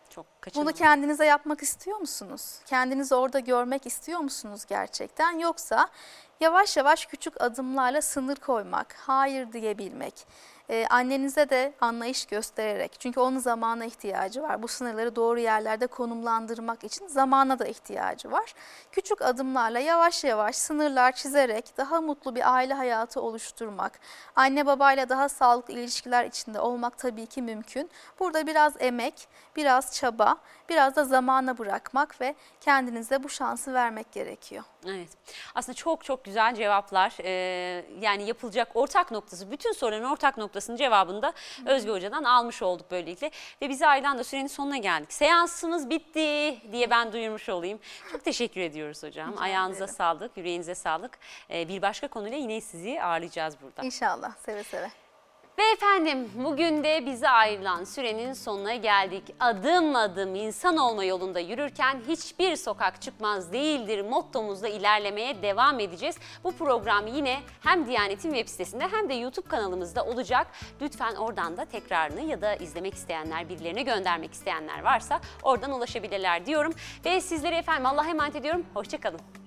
Çok Bunu kendinize yapmak istiyor musunuz? Kendinizi orada görmek istiyor musunuz gerçekten? Yoksa Yavaş yavaş küçük adımlarla sınır koymak, hayır diyebilmek. Ee, annenize de anlayış göstererek çünkü onun zamana ihtiyacı var. Bu sınırları doğru yerlerde konumlandırmak için zamana da ihtiyacı var. Küçük adımlarla yavaş yavaş sınırlar çizerek daha mutlu bir aile hayatı oluşturmak, anne babayla daha sağlıklı ilişkiler içinde olmak tabii ki mümkün. Burada biraz emek, biraz çaba, biraz da zamana bırakmak ve kendinize bu şansı vermek gerekiyor. Evet. Aslında çok çok güzel cevaplar. Ee, yani yapılacak ortak noktası, bütün soruların ortak noktasının cevabını da Özge Hoca'dan almış olduk böylelikle. Ve biz aileden de sürenin sonuna geldik. Seansımız bitti diye ben duyurmuş olayım. Çok teşekkür ediyoruz hocam. Rica Ayağınıza ederim. sağlık, yüreğinize sağlık. Ee, bir başka konuyla yine sizi ağırlayacağız burada. İnşallah seve seve. Ve efendim bugün de bize ayrılan sürenin sonuna geldik. Adım adım insan olma yolunda yürürken hiçbir sokak çıkmaz değildir mottomuzla ilerlemeye devam edeceğiz. Bu program yine hem Diyanet'in web sitesinde hem de YouTube kanalımızda olacak. Lütfen oradan da tekrarını ya da izlemek isteyenler, birilerine göndermek isteyenler varsa oradan ulaşabilirler diyorum. Ve sizlere efendim Allah'a emanet ediyorum. Hoşçakalın.